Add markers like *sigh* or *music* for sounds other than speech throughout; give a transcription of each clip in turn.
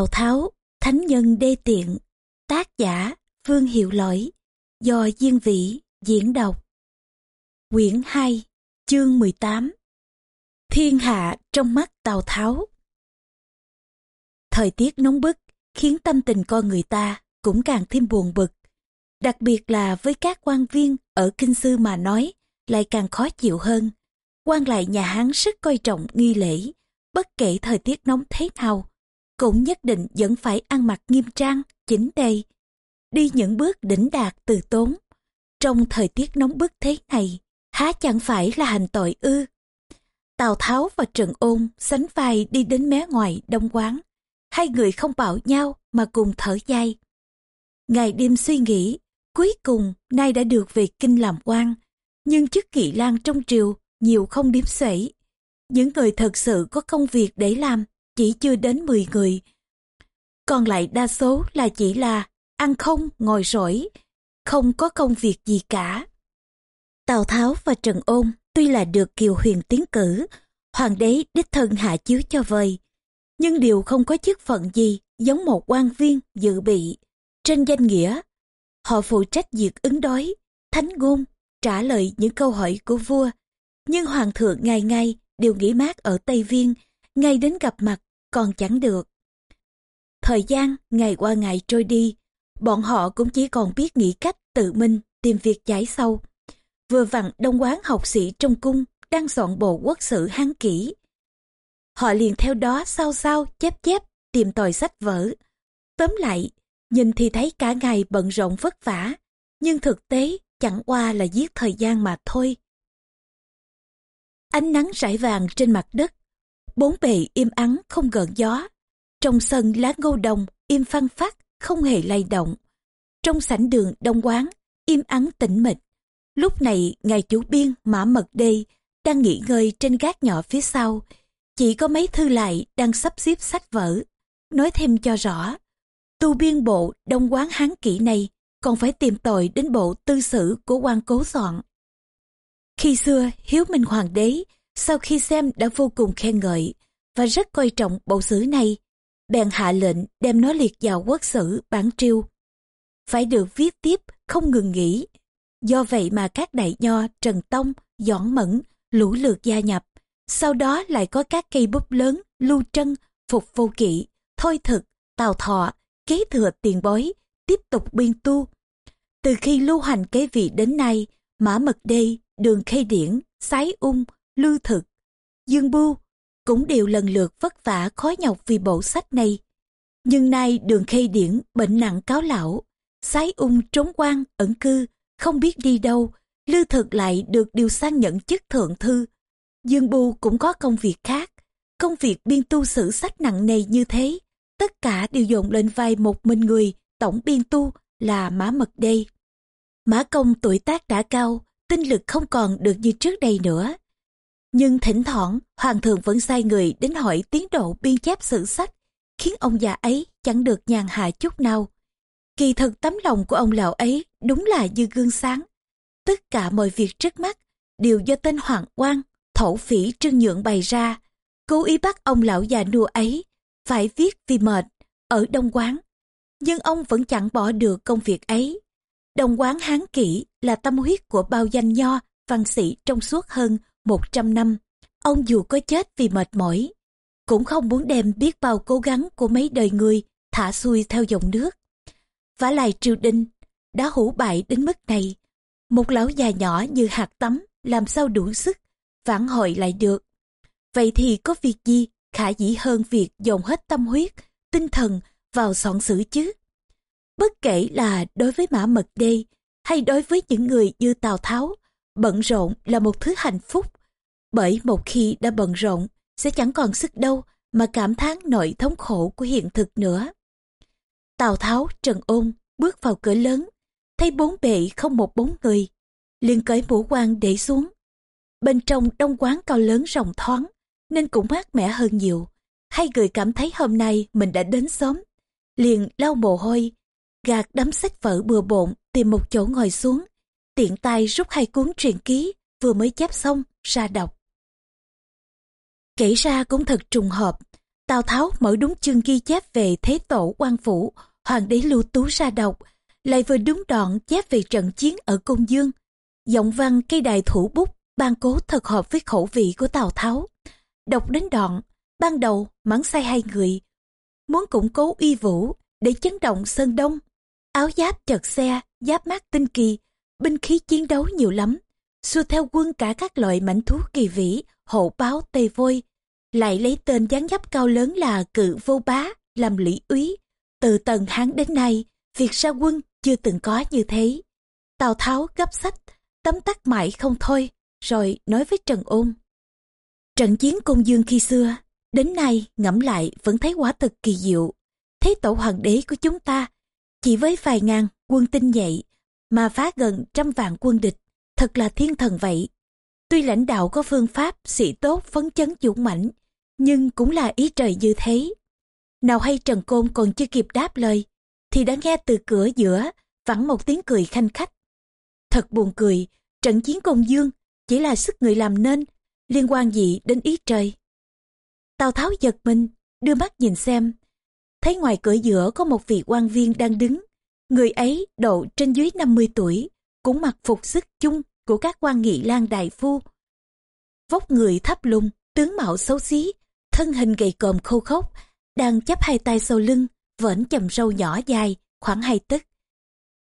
Tào Tháo, Thánh Nhân Đê Tiện, tác giả Phương Hiệu Lỗi, do Diên Vĩ diễn đọc. Quyển 2, chương 18 Thiên hạ trong mắt Tào Tháo Thời tiết nóng bức khiến tâm tình con người ta cũng càng thêm buồn bực. Đặc biệt là với các quan viên ở Kinh Sư mà nói lại càng khó chịu hơn. quan lại nhà Hán rất coi trọng nghi lễ, bất kể thời tiết nóng thế nào, cũng nhất định vẫn phải ăn mặc nghiêm trang, chỉnh tề Đi những bước đỉnh đạt từ tốn. Trong thời tiết nóng bức thế này, há chẳng phải là hành tội ư. Tào Tháo và Trần Ôn sánh vai đi đến mé ngoài đông quán. Hai người không bảo nhau mà cùng thở dài. Ngày đêm suy nghĩ, cuối cùng nay đã được về kinh làm quan. Nhưng chức kỵ lan trong triều nhiều không điếm xuể. Những người thật sự có công việc để làm chỉ chưa đến 10 người. Còn lại đa số là chỉ là ăn không, ngồi rỗi, không có công việc gì cả. Tào Tháo và Trần Ôn tuy là được Kiều Huyền tiến cử, hoàng đế đích thân hạ chiếu cho vời, nhưng đều không có chức phận gì giống một quan viên dự bị. Trên danh nghĩa, họ phụ trách việc ứng đối, thánh ngôn, trả lời những câu hỏi của vua. Nhưng hoàng thượng ngày ngày đều nghỉ mát ở Tây Viên, ngay đến gặp mặt còn chẳng được. Thời gian ngày qua ngày trôi đi, bọn họ cũng chỉ còn biết nghĩ cách tự mình tìm việc giải sâu. Vừa vặn đông quán học sĩ trong cung đang soạn bộ quốc sử hán kỹ. Họ liền theo đó sao sao chép chép tìm tòi sách vở. Tóm lại, nhìn thì thấy cả ngày bận rộn vất vả, nhưng thực tế chẳng qua là giết thời gian mà thôi. Ánh nắng rải vàng trên mặt đất, bốn bề im ắng không gợn gió. Trong sân lá ngô đồng im phăng phát, không hề lay động. Trong sảnh đường đông quán, im ắng tĩnh mịch. Lúc này, ngài chủ biên Mã Mật Đê đang nghỉ ngơi trên gác nhỏ phía sau. Chỉ có mấy thư lại đang sắp xếp sách vở. Nói thêm cho rõ, tu biên bộ đông quán hán kỹ này còn phải tìm tội đến bộ tư sử của quan cố soạn. Khi xưa, Hiếu Minh Hoàng đế, sau khi xem đã vô cùng khen ngợi và rất coi trọng bộ sử này, bèn hạ lệnh đem nó liệt vào quốc sử bản triêu. Phải được viết tiếp, không ngừng nghỉ. Do vậy mà các đại nho Trần Tông, Doãn Mẫn, lũ lượt gia nhập. Sau đó lại có các cây bút lớn, lưu trân, phục vô kỵ, thôi thực, tào thọ, kế thừa tiền bối, tiếp tục biên tu. Từ khi lưu hành kế vị đến nay, Mã Mật Đê, Đường Khê Điển, Sái Ung, Lưu Thực, Dương Bu cũng đều lần lượt vất vả khó nhọc vì bộ sách này. Nhưng nay đường Khê Điển bệnh nặng cáo lão, Sái Ung trốn quan, ẩn cư, không biết đi đâu, Lưu Thực lại được điều sang nhận chức thượng thư. Dương Bu cũng có công việc khác, công việc biên tu sử sách nặng nề như thế, tất cả đều dồn lên vai một mình người, tổng biên tu là Mã Mật đây. Mã Công tuổi tác đã cao, tinh lực không còn được như trước đây nữa. Nhưng thỉnh thoảng, Hoàng thượng vẫn sai người đến hỏi tiến độ biên chép sử sách, khiến ông già ấy chẳng được nhàn hạ chút nào. Kỳ thực tấm lòng của ông lão ấy đúng là như gương sáng. Tất cả mọi việc trước mắt đều do tên Hoàng quan, thổ phỉ trương nhượng bày ra, cố ý bắt ông lão già nua ấy phải viết vì mệt ở đông quán. Nhưng ông vẫn chẳng bỏ được công việc ấy. Đồng quán hán kỹ là tâm huyết của bao danh nho, văn sĩ trong suốt hơn 100 năm. Ông dù có chết vì mệt mỏi, cũng không muốn đem biết bao cố gắng của mấy đời người thả xuôi theo dòng nước. vả lại triều đình đã hủ bại đến mức này. Một lão già nhỏ như hạt tắm làm sao đủ sức vãn hồi lại được. Vậy thì có việc gì khả dĩ hơn việc dồn hết tâm huyết, tinh thần vào soạn sử chứ? Bất kể là đối với mã mật đê hay đối với những người như Tào Tháo, bận rộn là một thứ hạnh phúc. Bởi một khi đã bận rộn, sẽ chẳng còn sức đâu mà cảm thán nội thống khổ của hiện thực nữa. Tào Tháo, Trần Ôn bước vào cửa lớn, thấy bốn bệ không một bốn người, liền cởi mũ quan để xuống. Bên trong đông quán cao lớn rộng thoáng, nên cũng mát mẻ hơn nhiều. Hai người cảm thấy hôm nay mình đã đến sớm, liền lau mồ hôi, gạt đám sách vở bừa bộn tìm một chỗ ngồi xuống tiện tay rút hai cuốn truyện ký vừa mới chép xong ra đọc kể ra cũng thật trùng hợp Tào Tháo mở đúng chương ghi chép về Thế Tổ quan Phủ, Hoàng đế Lưu Tú ra đọc, lại vừa đúng đoạn chép về trận chiến ở Công Dương. Giọng văn cây đài thủ bút, ban cố thật hợp với khẩu vị của Tào Tháo. Đọc đến đoạn, ban đầu mắng sai hai người, muốn củng cố uy vũ để chấn động Sơn Đông. Áo giáp chật xe, giáp mát tinh kỳ, binh khí chiến đấu nhiều lắm. Xua theo quân cả các loại mảnh thú kỳ vĩ, hộ báo tây vôi, lại lấy tên gián giáp cao lớn là cự vô bá làm lý úy. Từ tần Hán đến nay, việc ra quân chưa từng có như thế. Tào Tháo gấp sách, tấm tắc mãi không thôi, rồi nói với Trần Ôn. Trận chiến công dương khi xưa, đến nay ngẫm lại vẫn thấy quả thực kỳ diệu. Thế tổ hoàng đế của chúng ta, chỉ với vài ngàn quân tinh nhạy, mà phá gần trăm vạn quân địch, thật là thiên thần vậy. Tuy lãnh đạo có phương pháp sĩ tốt phấn chấn dũng mãnh, nhưng cũng là ý trời như thế. Nào hay Trần Côn còn chưa kịp đáp lời, thì đã nghe từ cửa giữa vẳng một tiếng cười khanh khách. Thật buồn cười, trận chiến công dương chỉ là sức người làm nên, liên quan gì đến ý trời. Tào Tháo giật mình, đưa mắt nhìn xem. Thấy ngoài cửa giữa có một vị quan viên đang đứng. Người ấy độ trên dưới 50 tuổi, cũng mặc phục sức chung của các quan nghị lang đại phu. Vóc người thấp lùng, tướng mạo xấu xí, thân hình gầy còm khô khốc, đang chắp hai tay sau lưng, vẫn chầm râu nhỏ dài, khoảng hai tấc.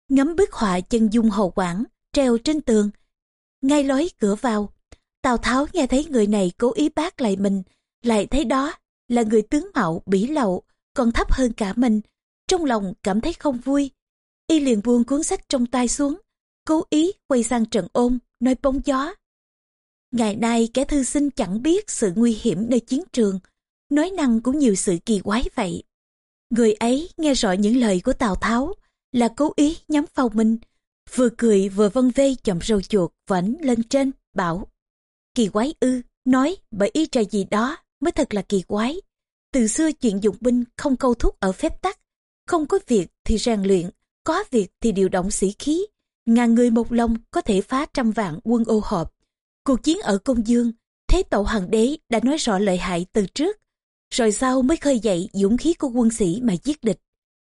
Ngắm bức họa chân dung hồ quảng treo trên tường. Ngay lối cửa vào, Tào Tháo nghe thấy người này cố ý bác lại mình, lại thấy đó là người tướng mạo bỉ lậu, còn thấp hơn cả mình. Trong lòng cảm thấy không vui. Y liền buông cuốn sách trong tay xuống, cố ý quay sang Trần Ôn, nói bóng gió. Ngày nay kẻ thư sinh chẳng biết sự nguy hiểm nơi chiến trường, nói năng cũng nhiều sự kỳ quái vậy. Người ấy nghe rõ những lời của Tào Tháo là cố ý nhắm vào mình, vừa cười vừa vân vê chậm râu chuột vẫn lên trên, bảo. Kỳ quái ư, nói bởi ý trời gì đó mới thật là kỳ quái. Từ xưa chuyện dụng binh không câu thúc ở phép tắc, không có việc thì rèn luyện, có việc thì điều động sĩ khí. Ngàn người một lòng có thể phá trăm vạn quân ô hợp. Cuộc chiến ở Công Dương, Thế Tổ Hoàng đế đã nói rõ lợi hại từ trước, rồi sau mới khơi dậy dũng khí của quân sĩ mà giết địch.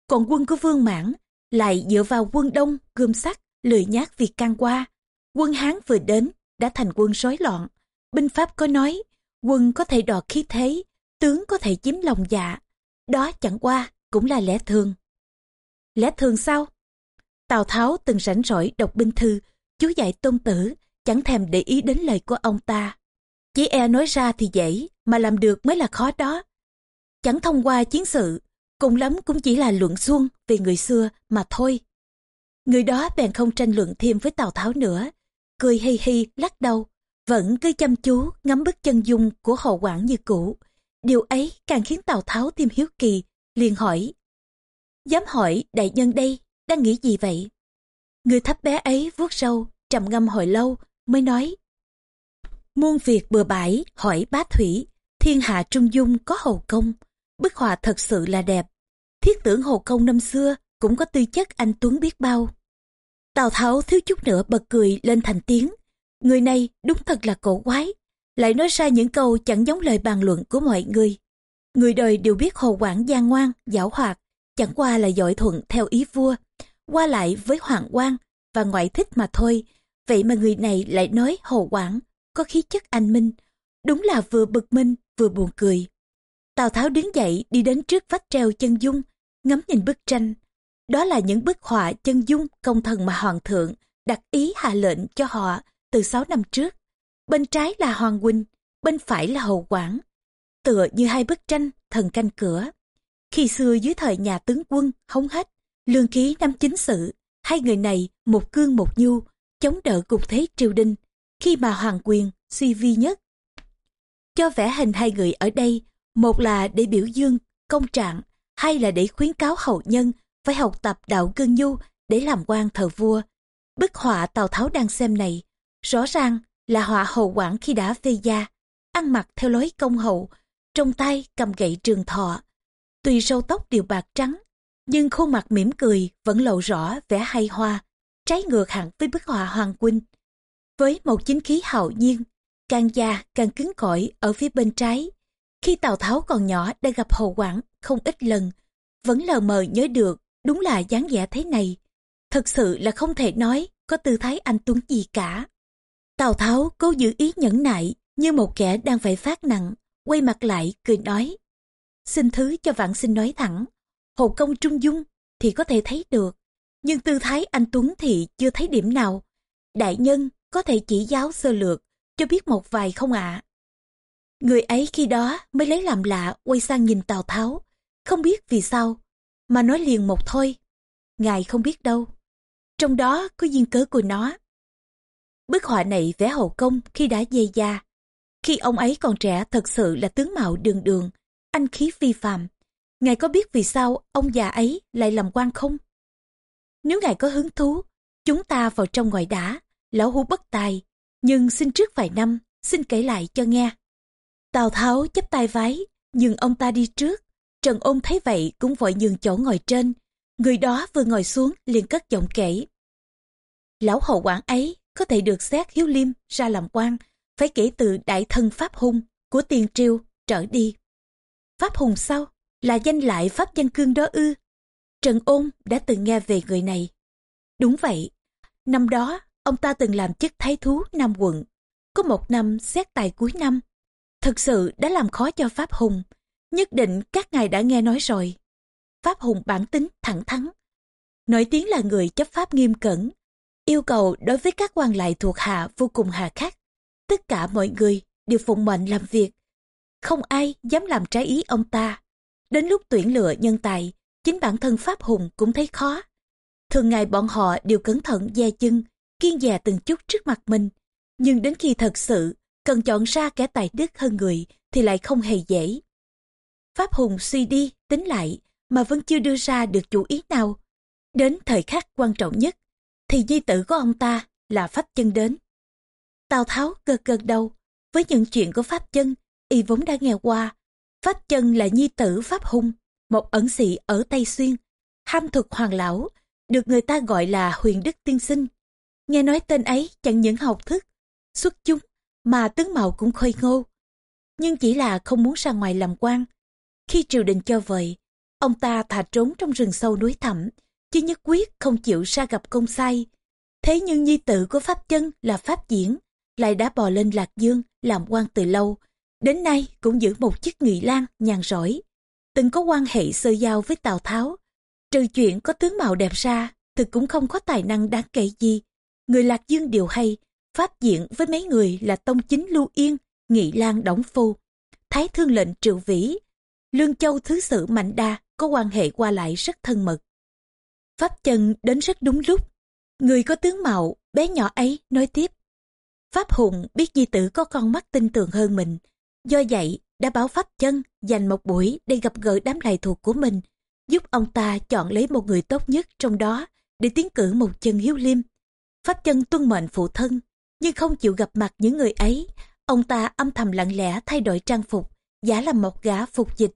Còn quân của Vương Mãn lại dựa vào quân Đông gươm sắt, lười nhát việc can qua. Quân Hán vừa đến đã thành quân rối loạn. Binh Pháp có nói, quân có thể đọt khí thế, tướng có thể chiếm lòng dạ. Đó chẳng qua cũng là lẽ thường. Lẽ thường sao? Tào Tháo từng rảnh rỗi đọc binh thư, chú dạy tôn tử, chẳng thèm để ý đến lời của ông ta. Chỉ e nói ra thì dễ, mà làm được mới là khó đó. Chẳng thông qua chiến sự, cùng lắm cũng chỉ là luận xuông về người xưa mà thôi. Người đó bèn không tranh luận thêm với Tào Tháo nữa, cười hi hi lắc đầu, vẫn cứ chăm chú ngắm bức chân dung của Hồ Quảng như cũ. Điều ấy càng khiến Tào Tháo thêm hiếu kỳ, liền hỏi. Dám hỏi đại nhân đây, đang nghĩ gì vậy? Người thấp bé ấy vuốt râu, trầm ngâm hồi lâu, mới nói. Muôn việc bừa bãi, hỏi bá thủy, thiên hạ trung dung có hầu công. Bức họa thật sự là đẹp. Thiết tưởng hồ công năm xưa cũng có tư chất anh Tuấn biết bao. Tào Tháo thiếu chút nữa bật cười lên thành tiếng. Người này đúng thật là cổ quái, lại nói ra những câu chẳng giống lời bàn luận của mọi người. Người đời đều biết Hồ Quảng gian ngoan, giảo hoạt, chẳng qua là dội thuận theo ý vua, qua lại với Hoàng quan và ngoại thích mà thôi. Vậy mà người này lại nói Hồ Quảng có khí chất anh minh, đúng là vừa bực minh vừa buồn cười. Tào Tháo đứng dậy đi đến trước vách treo chân dung, ngắm nhìn bức tranh. Đó là những bức họa chân dung công thần mà hoàng thượng đặt ý hạ lệnh cho họ từ 6 năm trước. Bên trái là Hoàng Huynh, bên phải là hồ Quảng. Tựa như hai bức tranh thần canh cửa. Khi xưa dưới thời nhà tướng quân, hống hết, lương ký năm chính sự, hai người này một cương một nhu, chống đỡ cục thế triều đình, khi mà hoàng quyền suy vi nhất. Cho vẽ hình hai người ở đây, một là để biểu dương, công trạng, hai là để khuyến cáo hậu nhân phải học tập đạo cương nhu để làm quan thờ vua. Bức họa Tào Tháo đang xem này, rõ ràng là họa hậu quản khi đã phê gia, ăn mặc theo lối công hậu, trong tay cầm gậy trường thọ. Tuy râu tóc đều bạc trắng, nhưng khuôn mặt mỉm cười vẫn lộ rõ vẻ hay hoa, trái ngược hẳn với bức họa Hoàng Quynh. Với một chính khí hạo nhiên, càng già càng cứng cỏi ở phía bên trái, Khi Tào Tháo còn nhỏ đã gặp Hồ Quảng không ít lần, vẫn lờ mờ nhớ được đúng là dáng vẻ thế này. Thật sự là không thể nói có tư thái anh Tuấn gì cả. Tào Tháo cố giữ ý nhẫn nại như một kẻ đang phải phát nặng, quay mặt lại cười nói. Xin thứ cho vạn sinh nói thẳng, Hồ Công Trung Dung thì có thể thấy được, nhưng tư thái anh Tuấn thì chưa thấy điểm nào. Đại nhân có thể chỉ giáo sơ lược, cho biết một vài không ạ. Người ấy khi đó mới lấy làm lạ quay sang nhìn Tào Tháo, không biết vì sao, mà nói liền một thôi. Ngài không biết đâu. Trong đó có duyên cớ của nó. Bức họa này vẽ hậu công khi đã dây da. Khi ông ấy còn trẻ thật sự là tướng mạo đường đường, anh khí phi phàm. Ngài có biết vì sao ông già ấy lại làm quan không? Nếu ngài có hứng thú, chúng ta vào trong ngoài đã. lão hú bất tài. Nhưng xin trước vài năm, xin kể lại cho nghe. Tào Tháo chấp tay vái, nhưng ông ta đi trước. Trần ôn thấy vậy cũng vội nhường chỗ ngồi trên. Người đó vừa ngồi xuống liền cất giọng kể. Lão hậu quản ấy có thể được xét hiếu liêm ra làm quan, phải kể từ đại thân Pháp Hùng của tiền triều trở đi. Pháp Hùng sao? Là danh lại Pháp Dân Cương đó ư? Trần Ôn đã từng nghe về người này. Đúng vậy, năm đó ông ta từng làm chức thái thú Nam quận. Có một năm xét tài cuối năm, thực sự đã làm khó cho Pháp Hùng. Nhất định các ngài đã nghe nói rồi. Pháp Hùng bản tính thẳng thắn. Nổi tiếng là người chấp pháp nghiêm cẩn, yêu cầu đối với các quan lại thuộc hạ vô cùng hà khắc. Tất cả mọi người đều phụng mệnh làm việc. Không ai dám làm trái ý ông ta. Đến lúc tuyển lựa nhân tài, chính bản thân Pháp Hùng cũng thấy khó. Thường ngày bọn họ đều cẩn thận dè chân, kiên dè từng chút trước mặt mình. Nhưng đến khi thật sự cần chọn ra kẻ tài đức hơn người thì lại không hề dễ. Pháp Hùng suy đi, tính lại mà vẫn chưa đưa ra được chủ ý nào. Đến thời khắc quan trọng nhất, thì di tử của ông ta là Pháp Chân đến. Tào Tháo gật gật đầu, với những chuyện của Pháp Chân, y vốn đã nghe qua. Pháp Chân là nhi tử Pháp Hùng, một ẩn sĩ ở Tây Xuyên, ham thuật hoàng lão, được người ta gọi là huyền đức tiên sinh. Nghe nói tên ấy chẳng những học thức, xuất chúng, mà tướng mạo cũng khôi ngô. Nhưng chỉ là không muốn ra ngoài làm quan. Khi triều đình cho vậy, ông ta thà trốn trong rừng sâu núi thẳm, chứ nhất quyết không chịu ra gặp công sai. Thế nhưng nhi tử của Pháp chân là Pháp diễn, lại đã bò lên Lạc Dương làm quan từ lâu, đến nay cũng giữ một chức nghị lang nhàn rỗi. Từng có quan hệ sơ giao với Tào Tháo, trừ chuyện có tướng mạo đẹp ra, thực cũng không có tài năng đáng kể gì. Người Lạc Dương điều hay, Pháp diện với mấy người là Tông Chính Lưu Yên, Nghị Lan Đổng Phu, Thái Thương lệnh Triệu Vĩ, Lương Châu Thứ Sử Mạnh Đa có quan hệ qua lại rất thân mật. Pháp chân đến rất đúng lúc. Người có tướng mạo, bé nhỏ ấy nói tiếp. Pháp Hùng biết di tử có con mắt tin tưởng hơn mình. Do vậy, đã bảo Pháp chân dành một buổi để gặp gỡ đám lại thuộc của mình, giúp ông ta chọn lấy một người tốt nhất trong đó để tiến cử một chân hiếu liêm. Pháp chân tuân mệnh phụ thân, nhưng không chịu gặp mặt những người ấy. Ông ta âm thầm lặng lẽ thay đổi trang phục, giả làm một gã phục dịch.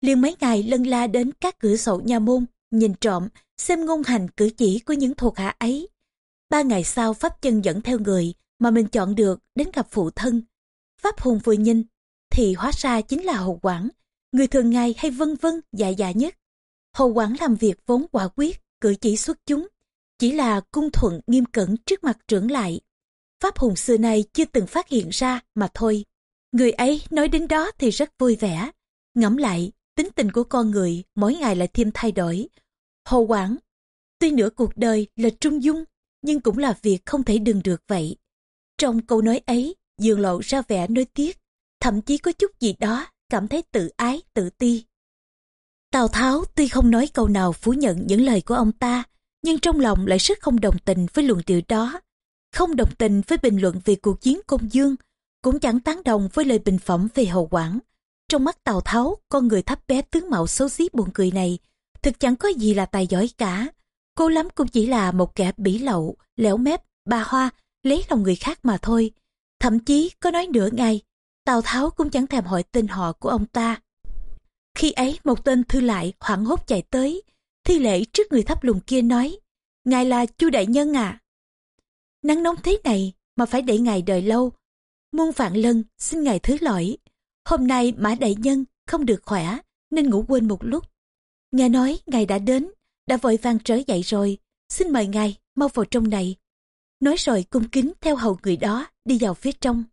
liền mấy ngày lân la đến các cửa sổ nhà môn, nhìn trộm, xem ngôn hành cử chỉ của những thuộc hạ ấy. Ba ngày sau Pháp chân dẫn theo người mà mình chọn được đến gặp phụ thân. Pháp Hùng vừa nhìn, thì hóa ra chính là Hồ Quảng, người thường ngày hay vân vân dạ dạ nhất. Hồ Quảng làm việc vốn quả quyết, cử chỉ xuất chúng, chỉ là cung thuận nghiêm cẩn trước mặt trưởng lại. Pháp Hùng xưa nay chưa từng phát hiện ra mà thôi. Người ấy nói đến đó thì rất vui vẻ. Ngẫm lại, tính tình của con người mỗi ngày lại thêm thay đổi. Hồ Quảng, tuy nửa cuộc đời là trung dung, nhưng cũng là việc không thể đừng được vậy. Trong câu nói ấy, dường lộ ra vẻ nối tiếc, thậm chí có chút gì đó cảm thấy tự ái, tự ti. Tào Tháo tuy không nói câu nào phủ nhận những lời của ông ta, nhưng trong lòng lại rất không đồng tình với luận điệu đó. Không đồng tình với bình luận về cuộc chiến công dương, cũng chẳng tán đồng với lời bình phẩm về hậu quản. Trong mắt Tào Tháo, con người thấp bé tướng mạo xấu xí buồn cười này, thực chẳng có gì là tài giỏi cả. Cô lắm cũng chỉ là một kẻ bỉ lậu, lẻo mép, ba hoa, lấy lòng người khác mà thôi. Thậm chí có nói nửa ngày, Tào Tháo cũng chẳng thèm hỏi tên họ của ông ta. Khi ấy một tên thư lại hoảng hốt chạy tới, thi lễ trước người thấp lùng kia nói, Ngài là chu đại nhân à? Nắng nóng thế này mà phải để ngài đợi lâu. Muôn vạn lân xin ngài thứ lỗi. Hôm nay Mã Đại Nhân không được khỏe nên ngủ quên một lúc. Nghe nói ngài đã đến, đã vội vàng trở dậy rồi. Xin mời ngài mau vào trong này. Nói rồi cung kính theo hầu người đó đi vào phía trong.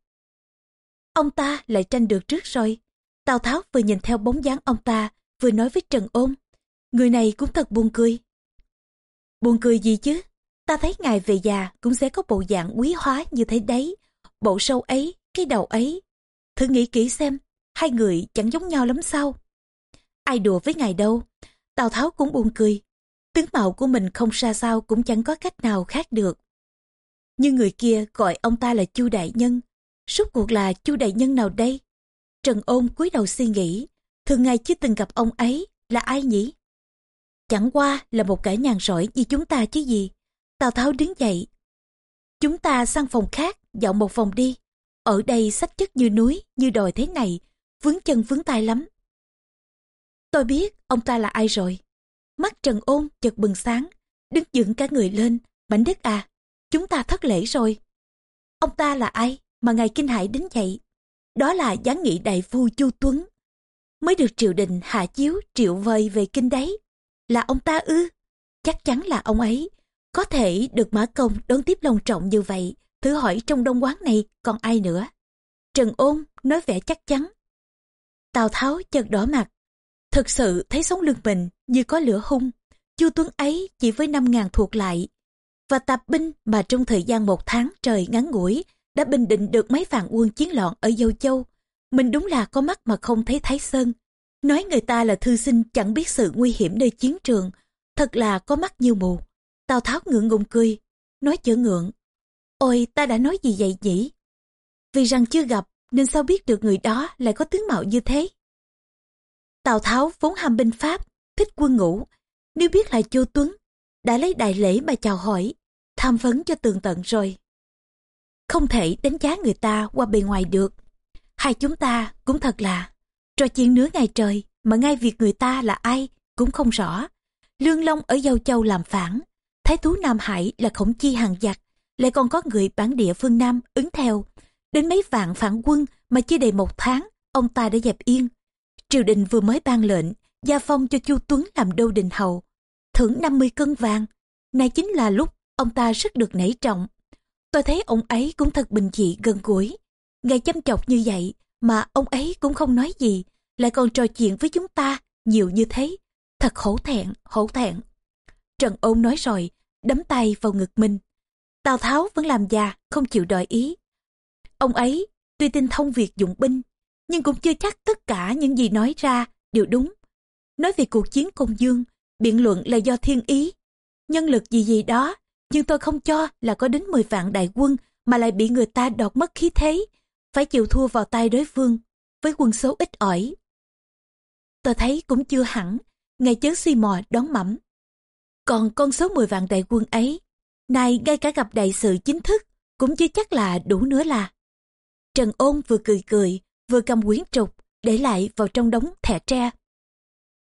Ông ta lại tranh được trước rồi. Tào Tháo vừa nhìn theo bóng dáng ông ta vừa nói với Trần Ôn. Người này cũng thật buồn cười. Buồn cười gì chứ? Ta thấy ngài về già cũng sẽ có bộ dạng quý hóa như thế đấy. Bộ sâu ấy, cái đầu ấy. Thử nghĩ kỹ xem, hai người chẳng giống nhau lắm sao? Ai đùa với ngài đâu. Tào Tháo cũng buồn cười. Tướng mạo của mình không xa sao cũng chẳng có cách nào khác được. Nhưng người kia gọi ông ta là Chu Đại Nhân. Suốt cuộc là Chu Đại Nhân nào đây? Trần ôn cúi đầu suy nghĩ. Thường ngày chưa từng gặp ông ấy là ai nhỉ? Chẳng qua là một kẻ nhàn rỗi như chúng ta chứ gì. Tào Tháo đứng dậy. Chúng ta sang phòng khác, dạo một phòng đi. Ở đây sách chất như núi, như đồi thế này, vướng chân vướng tay lắm. Tôi biết ông ta là ai rồi. Mắt Trần Ôn chợt bừng sáng, đứng dựng cả người lên. Mảnh đất à, chúng ta thất lễ rồi. Ông ta là ai mà ngài kinh hãi đến vậy? Đó là giáng nghị đại phu Chu Tuấn. Mới được triều đình hạ chiếu triệu vời về kinh đấy. Là ông ta ư? Chắc chắn là ông ấy. Có thể được Mã Công đón tiếp long trọng như vậy. Thử hỏi trong đông quán này còn ai nữa? Trần Ôn nói vẻ chắc chắn. Tào Tháo chợt đỏ mặt. Thực sự thấy sống lưng mình như có lửa hung. Chu Tuấn ấy chỉ với năm ngàn thuộc lại. Và tập binh mà trong thời gian một tháng trời ngắn ngủi đã bình định được mấy vạn quân chiến loạn ở Dâu Châu. Mình đúng là có mắt mà không thấy Thái Sơn. Nói người ta là thư sinh chẳng biết sự nguy hiểm nơi chiến trường, thật là có mắt như mù. Tào Tháo ngượng ngùng cười, nói chữa ngượng. Ôi ta đã nói gì vậy nhỉ? Vì rằng chưa gặp nên sao biết được người đó lại có tướng mạo như thế? Tào Tháo vốn ham binh Pháp, thích quân ngũ. Nếu biết là Chu Tuấn, đã lấy đại lễ mà chào hỏi, tham vấn cho tường tận rồi. Không thể đánh giá người ta qua bề ngoài được. Hai chúng ta cũng thật là trò chuyện nửa ngày trời mà ngay việc người ta là ai cũng không rõ. Lương Long ở Giao Châu làm phản, Thái thú Nam Hải là khổng chi hàng giặc, lại còn có người bản địa phương Nam ứng theo. Đến mấy vạn phản quân mà chưa đầy một tháng, ông ta đã dẹp yên. Triều đình vừa mới ban lệnh, gia phong cho Chu Tuấn làm đô đình hầu, thưởng 50 cân vàng. Này chính là lúc ông ta rất được nảy trọng. Tôi thấy ông ấy cũng thật bình dị gần gũi. Ngày chăm chọc như vậy mà ông ấy cũng không nói gì, lại còn trò chuyện với chúng ta nhiều như thế. Thật hổ thẹn, hổ thẹn. Trần ôn nói rồi, đấm tay vào ngực mình. Tào Tháo vẫn làm già, không chịu đòi ý. Ông ấy tuy tinh thông việc dụng binh, nhưng cũng chưa chắc tất cả những gì nói ra đều đúng. Nói về cuộc chiến công dương, biện luận là do thiên ý. Nhân lực gì gì đó, nhưng tôi không cho là có đến 10 vạn đại quân mà lại bị người ta đọt mất khí thế, phải chịu thua vào tay đối phương, với quân số ít ỏi. Tôi thấy cũng chưa hẳn, ngày chớ suy mò đón mẩm. Còn con số 10 vạn đại quân ấy, nay ngay cả gặp đại sự chính thức, cũng chưa chắc là đủ nữa là. Trần ôn vừa cười cười, vừa cầm quyến trục, để lại vào trong đống thẻ tre.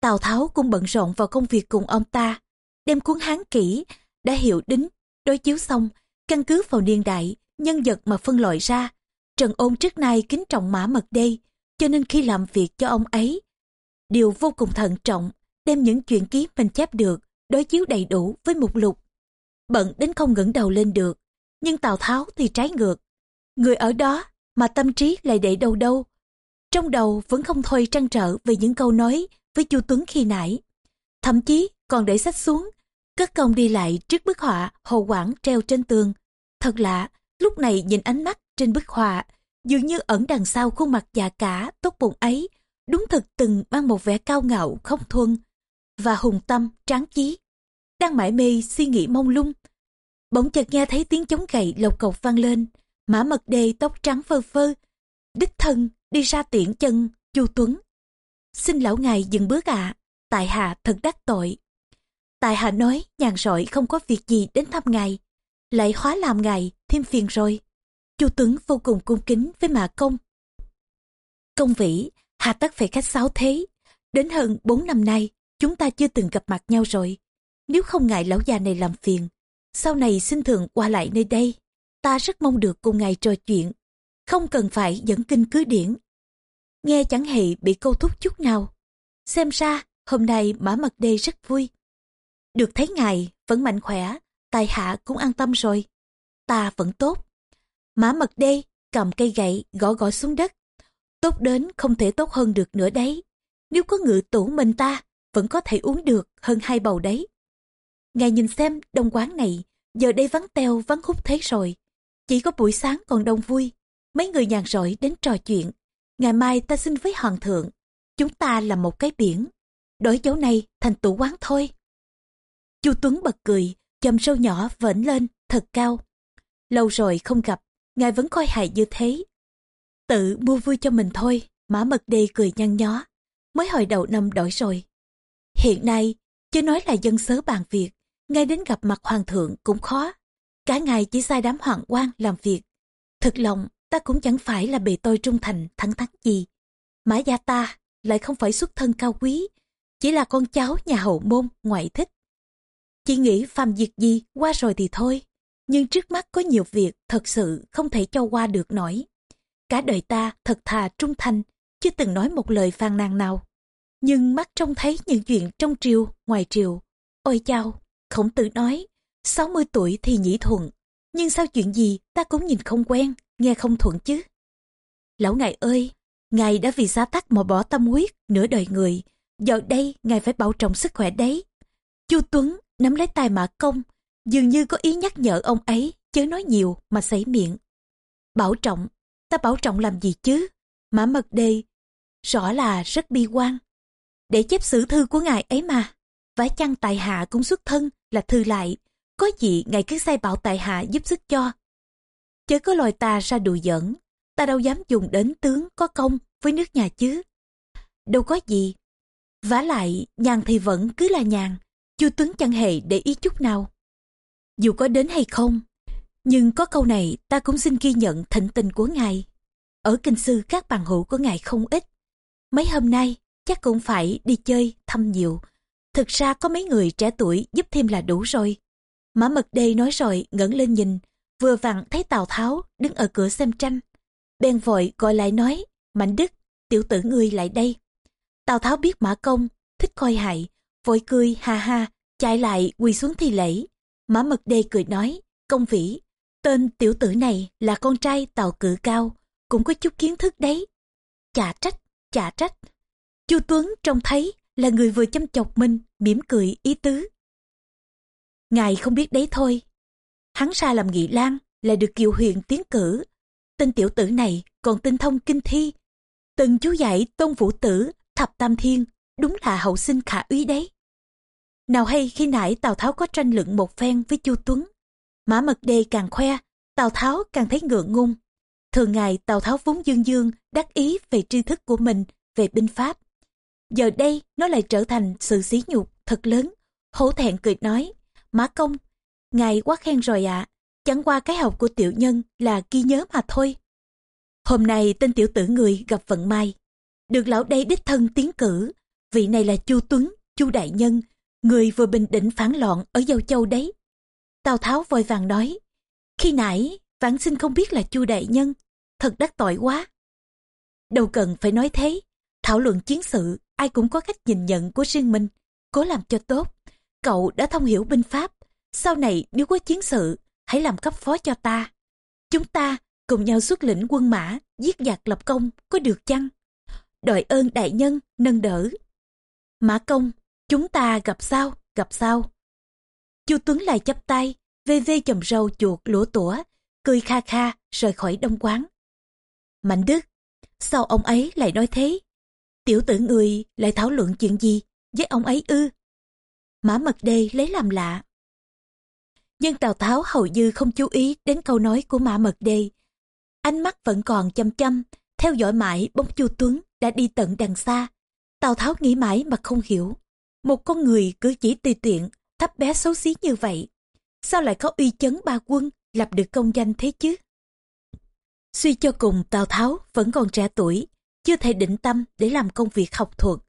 Tào Tháo cũng bận rộn vào công việc cùng ông ta, đem cuốn hán kỹ, đã hiểu đính, đối chiếu xong, căn cứ vào niên đại, nhân vật mà phân loại ra. Trần ôn trước nay kính trọng mã mật đây, cho nên khi làm việc cho ông ấy, điều vô cùng thận trọng, đem những chuyện ký mình chép được, đối chiếu đầy đủ với mục lục. Bận đến không ngẩng đầu lên được, nhưng Tào Tháo thì trái ngược. Người ở đó mà tâm trí lại để đâu đâu. Trong đầu vẫn không thôi trăn trở về những câu nói với Chu Tuấn khi nãy. Thậm chí còn để sách xuống, cất công đi lại trước bức họa Hồ Quảng treo trên tường. Thật lạ, lúc này nhìn ánh mắt trên bức họa, dường như ẩn đằng sau khuôn mặt già cả, tốt bụng ấy, đúng thực từng mang một vẻ cao ngạo không thuần và hùng tâm tráng chí. Đang mải mê suy nghĩ mông lung bỗng chợt nghe thấy tiếng chống gậy lộc cộc vang lên. Mã mật đề tóc trắng phơ phơ đích thân đi ra tiễn chân chu tuấn xin lão ngài dừng bước ạ. Tại hạ thật đắc tội tại hạ nói nhàn rỗi không có việc gì đến thăm ngài. Lại hóa làm ngài thêm phiền rồi. Chu tuấn vô cùng cung kính với mạ công. Công vĩ hà tất phải khách sáo thế. Đến hơn bốn năm nay chúng ta chưa từng gặp mặt nhau rồi. Nếu không ngại lão già này làm phiền sau này xin thường qua lại nơi đây. Ta rất mong được cùng ngài trò chuyện. Không cần phải dẫn kinh cứ điển. Nghe chẳng hề bị câu thúc chút nào. Xem ra, hôm nay Mã Mật Đê rất vui. Được thấy ngài vẫn mạnh khỏe, tài hạ cũng an tâm rồi. Ta vẫn tốt. Mã Mật Đê cầm cây gậy gõ gõ xuống đất. Tốt đến không thể tốt hơn được nữa đấy. Nếu có ngự tủ mình ta, vẫn có thể uống được hơn hai bầu đấy. Ngài nhìn xem đông quán này, giờ đây vắng teo vắng hút thế rồi. Chỉ có buổi sáng còn đông vui, mấy người nhàn rỗi đến trò chuyện. Ngày mai ta xin với hoàng thượng, chúng ta là một cái biển, đổi chỗ này thành tủ quán thôi. Chu Tuấn bật cười, chầm sâu nhỏ vểnh lên, thật cao. Lâu rồi không gặp, ngài vẫn coi hài như thế. Tự mua vui cho mình thôi, mã mật đi cười nhăn nhó. Mới hồi đầu năm đổi rồi. Hiện nay, chứ nói là dân sớ bàn việc, ngay đến gặp mặt hoàng thượng cũng khó. Cả ngày chỉ sai đám hoàng quan làm việc. Thực lòng, ta cũng chẳng phải là bề tôi trung thành, thẳng thắn gì. Mã gia ta lại không phải xuất thân cao quý, chỉ là con cháu nhà hậu môn ngoại thích. Chỉ nghĩ phàm việc gì qua rồi thì thôi, nhưng trước mắt có nhiều việc thật sự không thể cho qua được nổi. Cả đời ta thật thà trung thành, chưa từng nói một lời phàn nàn nào. Nhưng mắt trông thấy những chuyện trong triều, ngoài triều. Ôi chao, khổng tử nói, 60 tuổi thì nhĩ thuận, nhưng sao chuyện gì ta cũng nhìn không quen, nghe không thuận chứ. Lão ngài ơi, ngài đã vì xa tắc mà bỏ tâm huyết nửa đời người, giờ đây ngài phải bảo trọng sức khỏe đấy. Chu Tuấn nắm lấy tay Mã Công, dường như có ý nhắc nhở ông ấy chớ nói nhiều mà sấy miệng. Bảo trọng, ta bảo trọng làm gì chứ? Mã Mật đề, rõ là rất bi quan. Để chép sử thư của ngài ấy mà, vả chăng tại hạ cũng xuất thân là thư lại, có gì ngài cứ sai bảo tại hạ giúp sức cho. Chớ có lòi ta ra đùa giỡn, ta đâu dám dùng đến tướng có công với nước nhà chứ. Đâu có gì. vả lại, nhàn thì vẫn cứ là nhàn, chu Tuấn chẳng hề để ý chút nào. Dù có đến hay không, nhưng có câu này ta cũng xin ghi nhận thịnh tình của ngài. Ở kinh sư các bằng hữu của ngài không ít. Mấy hôm nay chắc cũng phải đi chơi, thăm nhiều. Thực ra có mấy người trẻ tuổi giúp thêm là đủ rồi. Mã mật đây nói rồi ngẩng lên nhìn, vừa vặn thấy Tào Tháo đứng ở cửa xem tranh. Bèn vội gọi lại nói, Mạnh Đức, tiểu tử ngươi lại đây. Tào Tháo biết Mã Công, thích coi hại, vội cười ha ha, chạy lại quỳ xuống thi lễ. Mã Mật Đê cười nói, công vĩ, tên tiểu tử này là con trai tàu cử Cao, cũng có chút kiến thức đấy. Chả trách, chả trách. Chu Tuấn trông thấy là người vừa chăm chọc mình, mỉm cười ý tứ. Ngài không biết đấy thôi. Hắn ra làm nghị lang là được kiều huyền tiến cử. Tên tiểu tử này còn tinh thông kinh thi. Từng chú dạy tôn vũ tử, thập tam thiên, đúng là hậu sinh khả úy đấy. Nào hay khi nãy Tào Tháo có tranh luận một phen với Chu Tuấn. Mã Mật Đê càng khoe, Tào Tháo càng thấy ngượng ngung. Thường ngày Tào Tháo vốn dương dương, đắc ý về tri thức của mình về binh pháp. Giờ đây nó lại trở thành sự xí nhục thật lớn. Hổ thẹn cười nói, Mã Công, ngài quá khen rồi ạ, chẳng qua cái học của tiểu nhân là ghi nhớ mà thôi. Hôm nay tên tiểu tử người gặp vận may, được lão đây đích thân tiến cử, vị này là Chu Tuấn, Chu Đại Nhân, người vừa bình định phản loạn ở giao Châu đấy. Tào Tháo vội vàng nói, khi nãy vãn sinh không biết là Chu Đại Nhân, thật đắc tội quá. Đâu cần phải nói thế, thảo luận chiến sự, ai cũng có cách nhìn nhận của riêng mình, cố làm cho tốt. Cậu đã thông hiểu binh pháp, sau này nếu có chiến sự, hãy làm cấp phó cho ta. Chúng ta cùng nhau xuất lĩnh quân mã, giết giặc lập công, có được chăng? Đòi ơn đại nhân, nâng đỡ. Mã công, chúng ta gặp sao, gặp sao? Chu Tuấn lại chắp tay, vê vê chồng râu chuột lũa tủa, cười kha kha rời khỏi đông quán. Mạnh Đức, sao ông ấy lại nói thế? Tiểu tử người lại thảo luận chuyện gì với ông ấy ư? Mã mật đê lấy làm lạ. Nhưng Tào Tháo hầu như không chú ý đến câu nói của Mã Mật Đê. Ánh mắt vẫn còn chăm chăm, theo dõi mãi bóng Chu Tuấn đã đi tận đằng xa. Tào Tháo nghĩ mãi mà không hiểu. Một con người cứ chỉ tùy tiện, thấp bé xấu xí như vậy. Sao lại có uy chấn ba quân, lập được công danh thế chứ? Suy cho cùng Tào Tháo vẫn còn trẻ tuổi, chưa thể định tâm để làm công việc học thuật.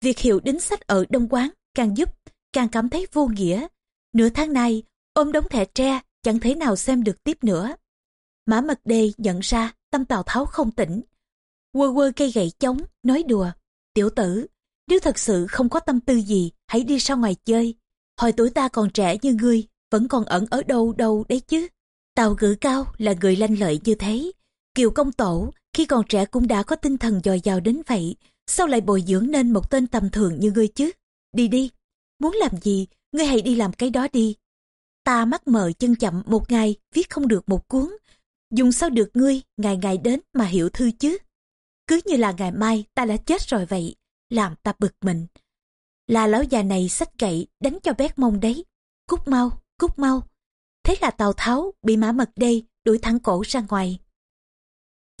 Việc hiệu đính sách ở Đông Quán càng giúp, càng cảm thấy vô nghĩa. Nửa tháng nay, ôm đống thẻ tre, chẳng thể nào xem được tiếp nữa. Mã Mật Đê nhận ra tâm Tào Tháo không tỉnh. quơ quơ cây gậy chống, nói đùa. Tiểu tử, nếu thật sự không có tâm tư gì, hãy đi ra ngoài chơi. Hồi tuổi ta còn trẻ như ngươi, vẫn còn ẩn ở đâu đâu đấy chứ. Tào Ngữ Cao là người lanh lợi như thế. Kiều Công Tổ khi còn trẻ cũng đã có tinh thần dồi dào đến vậy. Sao lại bồi dưỡng nên một tên tầm thường như ngươi chứ? Đi đi, muốn làm gì, ngươi hãy đi làm cái đó đi. Ta mắt mờ chân chậm một ngày, viết không được một cuốn. Dùng sao được ngươi, ngày ngày đến mà hiểu thư chứ. Cứ như là ngày mai ta đã chết rồi vậy, làm ta bực mình. Là lão già này sách gậy, đánh cho bét mông đấy. Cút mau, cút mau. Thế là Tào Tháo bị mã mật đây đuổi thẳng cổ ra ngoài.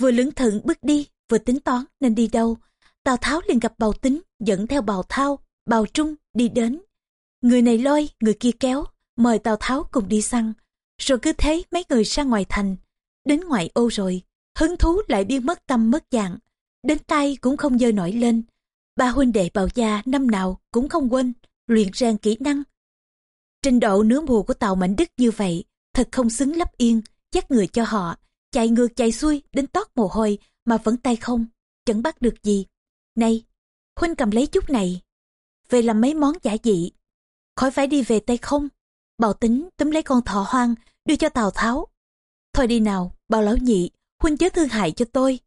Vừa lưỡng thận bước đi, vừa tính toán nên đi đâu. Tào Tháo liền gặp bào tính, dẫn theo bào thao, bào trung đi đến. Người này lôi, người kia kéo, mời Tào Tháo cùng đi săn. Rồi cứ thế mấy người ra ngoài thành. Đến ngoại ô rồi, hứng thú lại biến mất tâm mất dạng. Đến tay cũng không dơ nổi lên. Ba huynh đệ bào gia năm nào cũng không quên, luyện rèn kỹ năng. Trình độ nướng mùa của Tàu Mạnh Đức như vậy, thật không xứng lấp yên, dắt người cho họ, chạy ngược chạy xuôi đến tót mồ hôi mà vẫn tay không, chẳng bắt được gì. Này, huynh cầm lấy chút này, về làm mấy món giả dị, khỏi phải đi về tay không. bảo tính túm lấy con thỏ hoang, đưa cho Tào Tháo. Thôi đi nào, bảo lão nhị, huynh chớ thương hại cho tôi.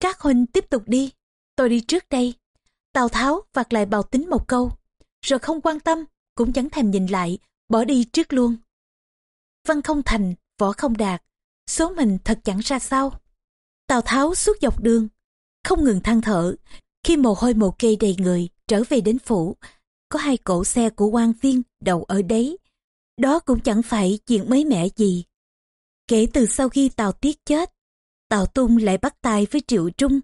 Các huynh tiếp tục đi, tôi đi trước đây. Tào Tháo vặt lại bào tính một câu, rồi không quan tâm, cũng chẳng thèm nhìn lại, bỏ đi trước luôn. Văn không thành, võ không đạt, số mình thật chẳng ra sao. Tào Tháo suốt dọc đường, không ngừng than thở, khi mồ hôi mồ kê đầy người trở về đến phủ, có hai cỗ xe của quan viên đậu ở đấy. Đó cũng chẳng phải chuyện mới mẻ gì. Kể từ sau khi Tào Tiết chết, Tào Tung lại bắt tay với Triệu Trung.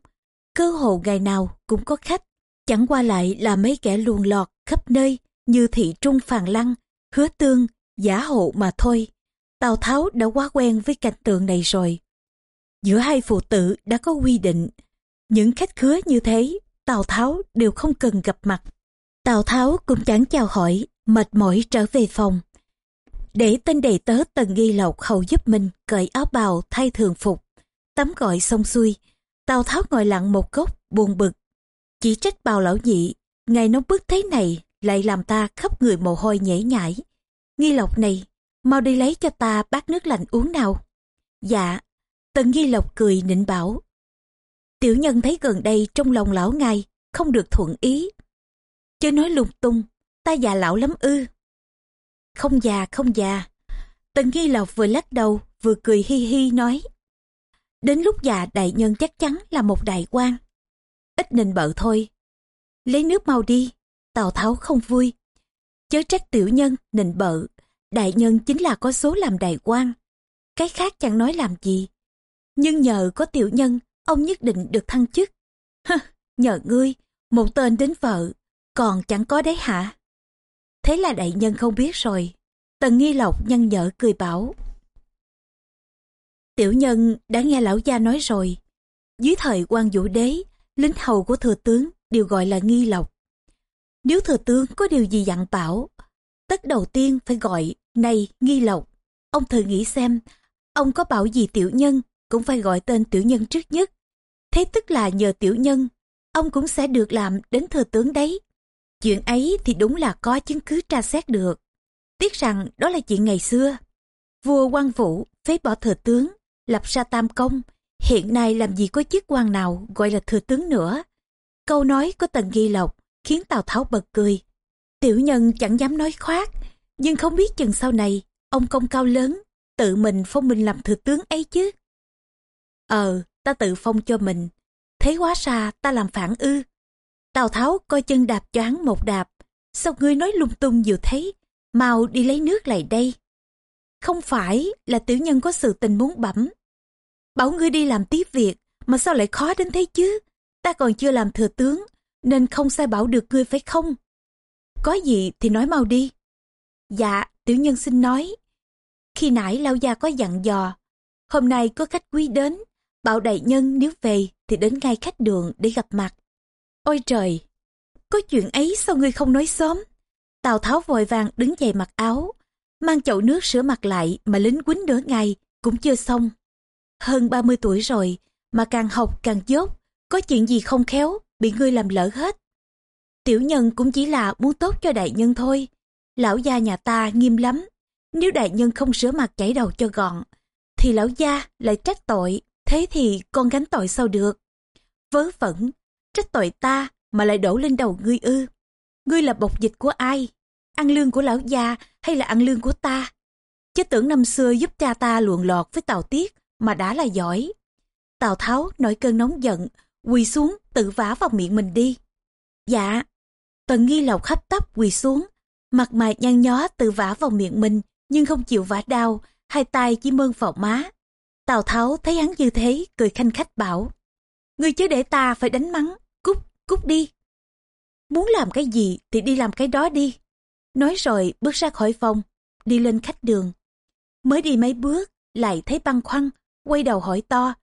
Cơ hồ ngày nào cũng có khách, chẳng qua lại là mấy kẻ luồn lọt khắp nơi như thị Trung Phàn Lăng, Hứa Tương, Giả Hộ mà thôi. Tào Tháo đã quá quen với cảnh tượng này rồi. Giữa hai phụ tử đã có quy định, những khách khứa như thế, Tào Tháo đều không cần gặp mặt. Tào Tháo cũng chẳng chào hỏi, mệt mỏi trở về phòng. Để tên đầy tớ Tần Nghi Lộc hầu giúp mình cởi áo bào thay thường phục. Tắm gọi xong xuôi, Tào Tháo ngồi lặng một góc, buồn bực. Chỉ trách bào lão nhị, ngày nóng bức thế này lại làm ta khắp người mồ hôi nhễ nhãi. Nghi Lộc này, mau đi lấy cho ta bát nước lạnh uống nào. Dạ, Tần Nghi Lộc cười nịnh bảo. Tiểu nhân thấy gần đây trong lòng lão ngài không được thuận ý. Chớ nói lung tung, ta già lão lắm ư. Không già, không già. Tần Nghi Lộc vừa lắc đầu, vừa cười hi hi nói. Đến lúc già đại nhân chắc chắn là một đại quan. Ít nịnh bợ thôi. Lấy nước mau đi, Tào Tháo không vui. Chớ trách tiểu nhân, nịnh bợ. Đại nhân chính là có số làm đại quan. Cái khác chẳng nói làm gì. Nhưng nhờ có tiểu nhân, ông nhất định được thăng chức. *laughs* Hơ, nhờ ngươi, một tên đến vợ, còn chẳng có đấy hả? Thế là đại nhân không biết rồi. Tần nghi lộc nhăn nhở cười bảo. Tiểu nhân đã nghe lão gia nói rồi. Dưới thời quan vũ đế, lính hầu của thừa tướng đều gọi là nghi lộc. Nếu thừa tướng có điều gì dặn bảo, tất đầu tiên phải gọi này nghi lộc. Ông thử nghĩ xem, ông có bảo gì tiểu nhân cũng phải gọi tên tiểu nhân trước nhất. Thế tức là nhờ tiểu nhân, ông cũng sẽ được làm đến thừa tướng đấy. Chuyện ấy thì đúng là có chứng cứ tra xét được. Tiếc rằng đó là chuyện ngày xưa. Vua quan vũ phế bỏ thừa tướng, lập ra tam công. Hiện nay làm gì có chức quan nào gọi là thừa tướng nữa. Câu nói của Tần Ghi Lộc khiến Tào Tháo bật cười. Tiểu nhân chẳng dám nói khoác, nhưng không biết chừng sau này, ông công cao lớn, tự mình phong mình làm thừa tướng ấy chứ. Ờ, ta tự phong cho mình, thế quá xa ta làm phản ư. Tào Tháo coi chân đạp choáng một đạp, sao ngươi nói lung tung nhiều thấy mau đi lấy nước lại đây. Không phải là tiểu nhân có sự tình muốn bẩm. Bảo ngươi đi làm tiếp việc, mà sao lại khó đến thế chứ? Ta còn chưa làm thừa tướng, nên không sai bảo được ngươi phải không? Có gì thì nói mau đi. Dạ, tiểu nhân xin nói. Khi nãy lao gia có dặn dò, hôm nay có khách quý đến, bảo đại nhân nếu về thì đến ngay khách đường để gặp mặt. Ôi trời, có chuyện ấy sao ngươi không nói sớm? Tào Tháo vội vàng đứng dậy mặc áo, mang chậu nước sửa mặt lại mà lính quýnh nửa ngày cũng chưa xong. Hơn 30 tuổi rồi mà càng học càng dốt, có chuyện gì không khéo, bị ngươi làm lỡ hết. Tiểu nhân cũng chỉ là muốn tốt cho đại nhân thôi. Lão gia nhà ta nghiêm lắm. Nếu đại nhân không sửa mặt chảy đầu cho gọn, thì lão gia lại trách tội. Thế thì con gánh tội sao được? Vớ vẩn, trách tội ta mà lại đổ lên đầu ngươi ư. Ngươi là bộc dịch của ai? Ăn lương của lão gia hay là ăn lương của ta? Chứ tưởng năm xưa giúp cha ta luồn lọt với Tào Tiết mà đã là giỏi. Tào Tháo nổi cơn nóng giận, quỳ xuống tự vả vào miệng mình đi. Dạ, Tần nghi lộc khắp tấp quỳ xuống, mặt mày nhăn nhó tự vả vào miệng mình nhưng không chịu vả đau, hai tay chỉ mơn vào má. Tào Tháo thấy hắn như thế, cười khanh khách bảo. Ngươi chứ để ta phải đánh mắng, cút, cút đi. Muốn làm cái gì thì đi làm cái đó đi. Nói rồi bước ra khỏi phòng, đi lên khách đường. Mới đi mấy bước, lại thấy băng khoăn, quay đầu hỏi to.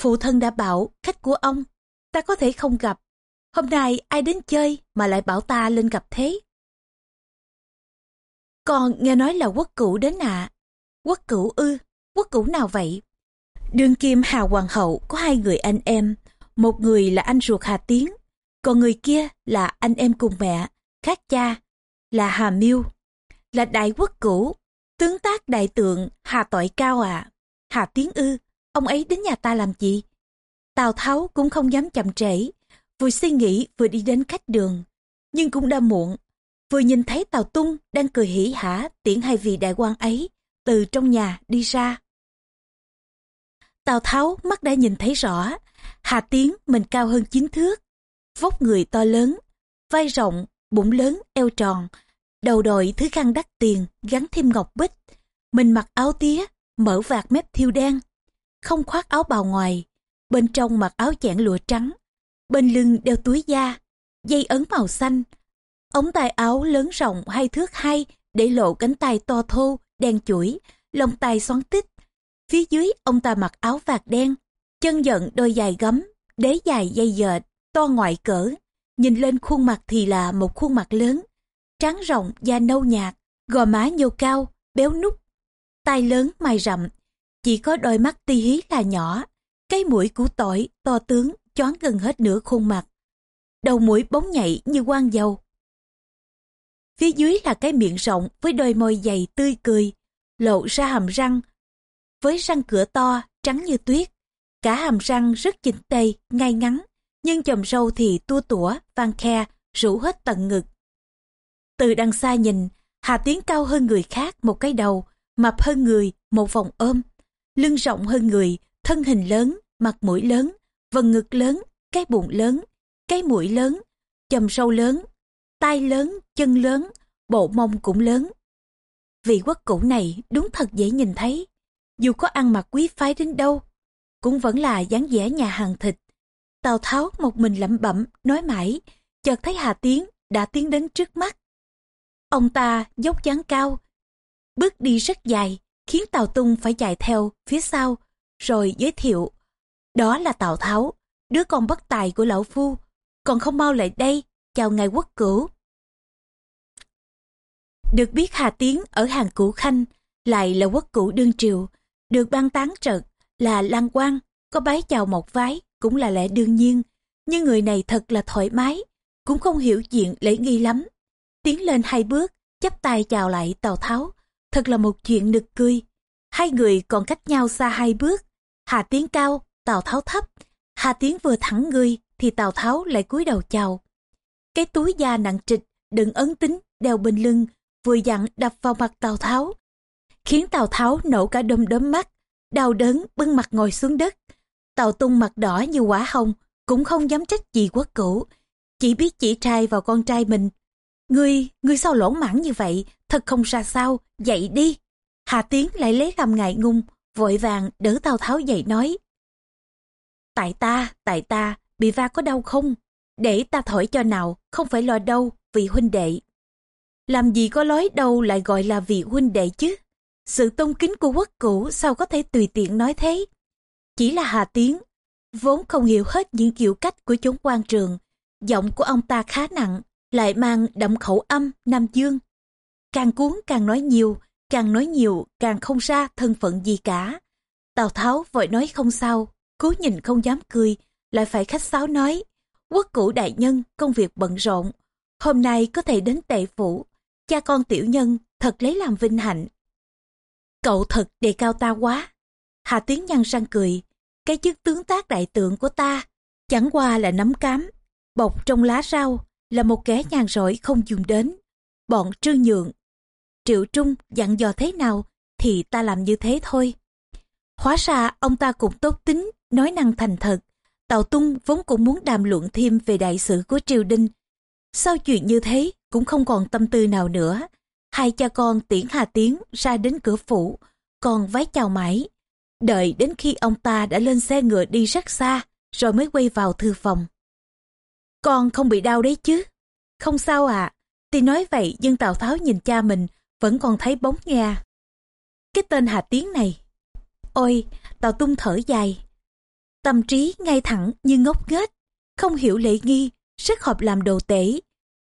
Phụ thân đã bảo khách của ông, ta có thể không gặp. Hôm nay ai đến chơi mà lại bảo ta lên gặp thế? Còn nghe nói là quốc cửu đến ạ. Quốc cửu ư, quốc cửu nào vậy? Đương kim Hà Hoàng hậu có hai người anh em, một người là anh ruột Hà Tiến, còn người kia là anh em cùng mẹ, khác cha, là Hà Miêu, là đại quốc cửu, tướng tác đại tượng Hà Tội Cao à. Hà Tiến ư, ông ấy đến nhà ta làm gì? Tào Tháo cũng không dám chậm trễ, vừa suy nghĩ vừa đi đến khách đường. Nhưng cũng đã muộn, vừa nhìn thấy Tào Tung đang cười hỉ hả tiễn hai vị đại quan ấy từ trong nhà đi ra. Tào Tháo mắt đã nhìn thấy rõ, Hà Tiến mình cao hơn chín thước, vóc người to lớn, vai rộng, bụng lớn, eo tròn, đầu đội thứ khăn đắt tiền gắn thêm ngọc bích, mình mặc áo tía, mở vạt mép thiêu đen, không khoác áo bào ngoài, bên trong mặc áo chẽn lụa trắng, bên lưng đeo túi da, dây ấn màu xanh, ống tay áo lớn rộng hai thước hai để lộ cánh tay to thô, đen chuỗi, lông tay xoắn tít. Phía dưới ông ta mặc áo vạt đen, chân giận đôi dài gấm, đế dài dây dệt, to ngoại cỡ. Nhìn lên khuôn mặt thì là một khuôn mặt lớn, trắng rộng, da nâu nhạt, gò má nhô cao, béo nút, tai lớn mày rậm, chỉ có đôi mắt ti hí là nhỏ, cái mũi củ tỏi, to tướng, choáng gần hết nửa khuôn mặt. Đầu mũi bóng nhảy như quan dầu. Phía dưới là cái miệng rộng với đôi môi dày tươi cười, lộ ra hàm răng, với răng cửa to, trắng như tuyết. Cả hàm răng rất chỉnh tề, ngay ngắn, nhưng chòm râu thì tua tủa, vang khe, rủ hết tận ngực. Từ đằng xa nhìn, Hà Tiến cao hơn người khác một cái đầu, mập hơn người một vòng ôm, lưng rộng hơn người, thân hình lớn, mặt mũi lớn, vần ngực lớn, cái bụng lớn, cái mũi lớn, chầm sâu lớn, tai lớn, chân lớn, bộ mông cũng lớn. Vị quốc cũ này đúng thật dễ nhìn thấy, dù có ăn mặc quý phái đến đâu, cũng vẫn là dáng vẻ nhà hàng thịt. Tào Tháo một mình lẩm bẩm, nói mãi, chợt thấy Hà Tiến đã tiến đến trước mắt. Ông ta dốc dáng cao, bước đi rất dài, khiến Tào Tung phải chạy theo phía sau, rồi giới thiệu. Đó là Tào Tháo, đứa con bất tài của lão phu, còn không mau lại đây, chào ngài quốc cửu. Được biết Hà Tiến ở hàng cửu khanh, lại là quốc cửu đương triều, được ban tán trật là lan quan, có bái chào một vái cũng là lẽ đương nhiên, nhưng người này thật là thoải mái, cũng không hiểu chuyện lễ nghi lắm. Tiến lên hai bước, chắp tay chào lại Tào Tháo, thật là một chuyện nực cười. Hai người còn cách nhau xa hai bước, Hà Tiến cao, Tào Tháo thấp. Hà Tiến vừa thẳng người thì Tào Tháo lại cúi đầu chào. Cái túi da nặng trịch, đựng ấn tính, đeo bên lưng, vừa dặn đập vào mặt Tào Tháo. Khiến Tào Tháo nổ cả đom đóm mắt, đau đớn bưng mặt ngồi xuống đất. Tào Tung mặt đỏ như quả hồng, cũng không dám trách gì quốc cửu, chỉ biết chỉ trai vào con trai mình. Ngươi, ngươi sao lỗ mãn như vậy, thật không ra sao, dậy đi. Hà Tiến lại lấy làm ngại ngung, vội vàng đỡ Tào Tháo dậy nói. Tại ta, tại ta, bị va có đau không? Để ta thổi cho nào, không phải lo đâu, vì huynh đệ. Làm gì có lối đâu lại gọi là vị huynh đệ chứ? Sự tôn kính của quốc cũ sao có thể tùy tiện nói thế? Chỉ là Hà Tiến, vốn không hiểu hết những kiểu cách của chốn quan trường. Giọng của ông ta khá nặng, lại mang đậm khẩu âm Nam Dương. Càng cuốn càng nói nhiều, càng nói nhiều càng không ra thân phận gì cả. Tào Tháo vội nói không sao, cố nhìn không dám cười, lại phải khách sáo nói, quốc cũ đại nhân công việc bận rộn, hôm nay có thể đến tệ phủ, cha con tiểu nhân thật lấy làm vinh hạnh. Cậu thật đề cao ta quá. Hà Tiến nhăn răng cười, cái chức tướng tác đại tượng của ta, chẳng qua là nắm cám, bọc trong lá rau, là một kẻ nhàn rỗi không dùng đến. Bọn trương nhượng, triệu trung dặn dò thế nào thì ta làm như thế thôi. Hóa ra ông ta cũng tốt tính, nói năng thành thật. Tào Tung vốn cũng muốn đàm luận thêm về đại sự của triều đình. Sau chuyện như thế cũng không còn tâm tư nào nữa. Hai cha con tiễn Hà Tiến ra đến cửa phủ, còn vái chào mãi. Đợi đến khi ông ta đã lên xe ngựa đi rất xa, rồi mới quay vào thư phòng. Con không bị đau đấy chứ? Không sao ạ. À. Thì nói vậy nhưng Tào Tháo nhìn cha mình vẫn còn thấy bóng nghe. Cái tên Hà Tiến này. Ôi, Tào Tung thở dài. Tâm trí ngay thẳng như ngốc nghếch, không hiểu lễ nghi, rất hợp làm đồ tể,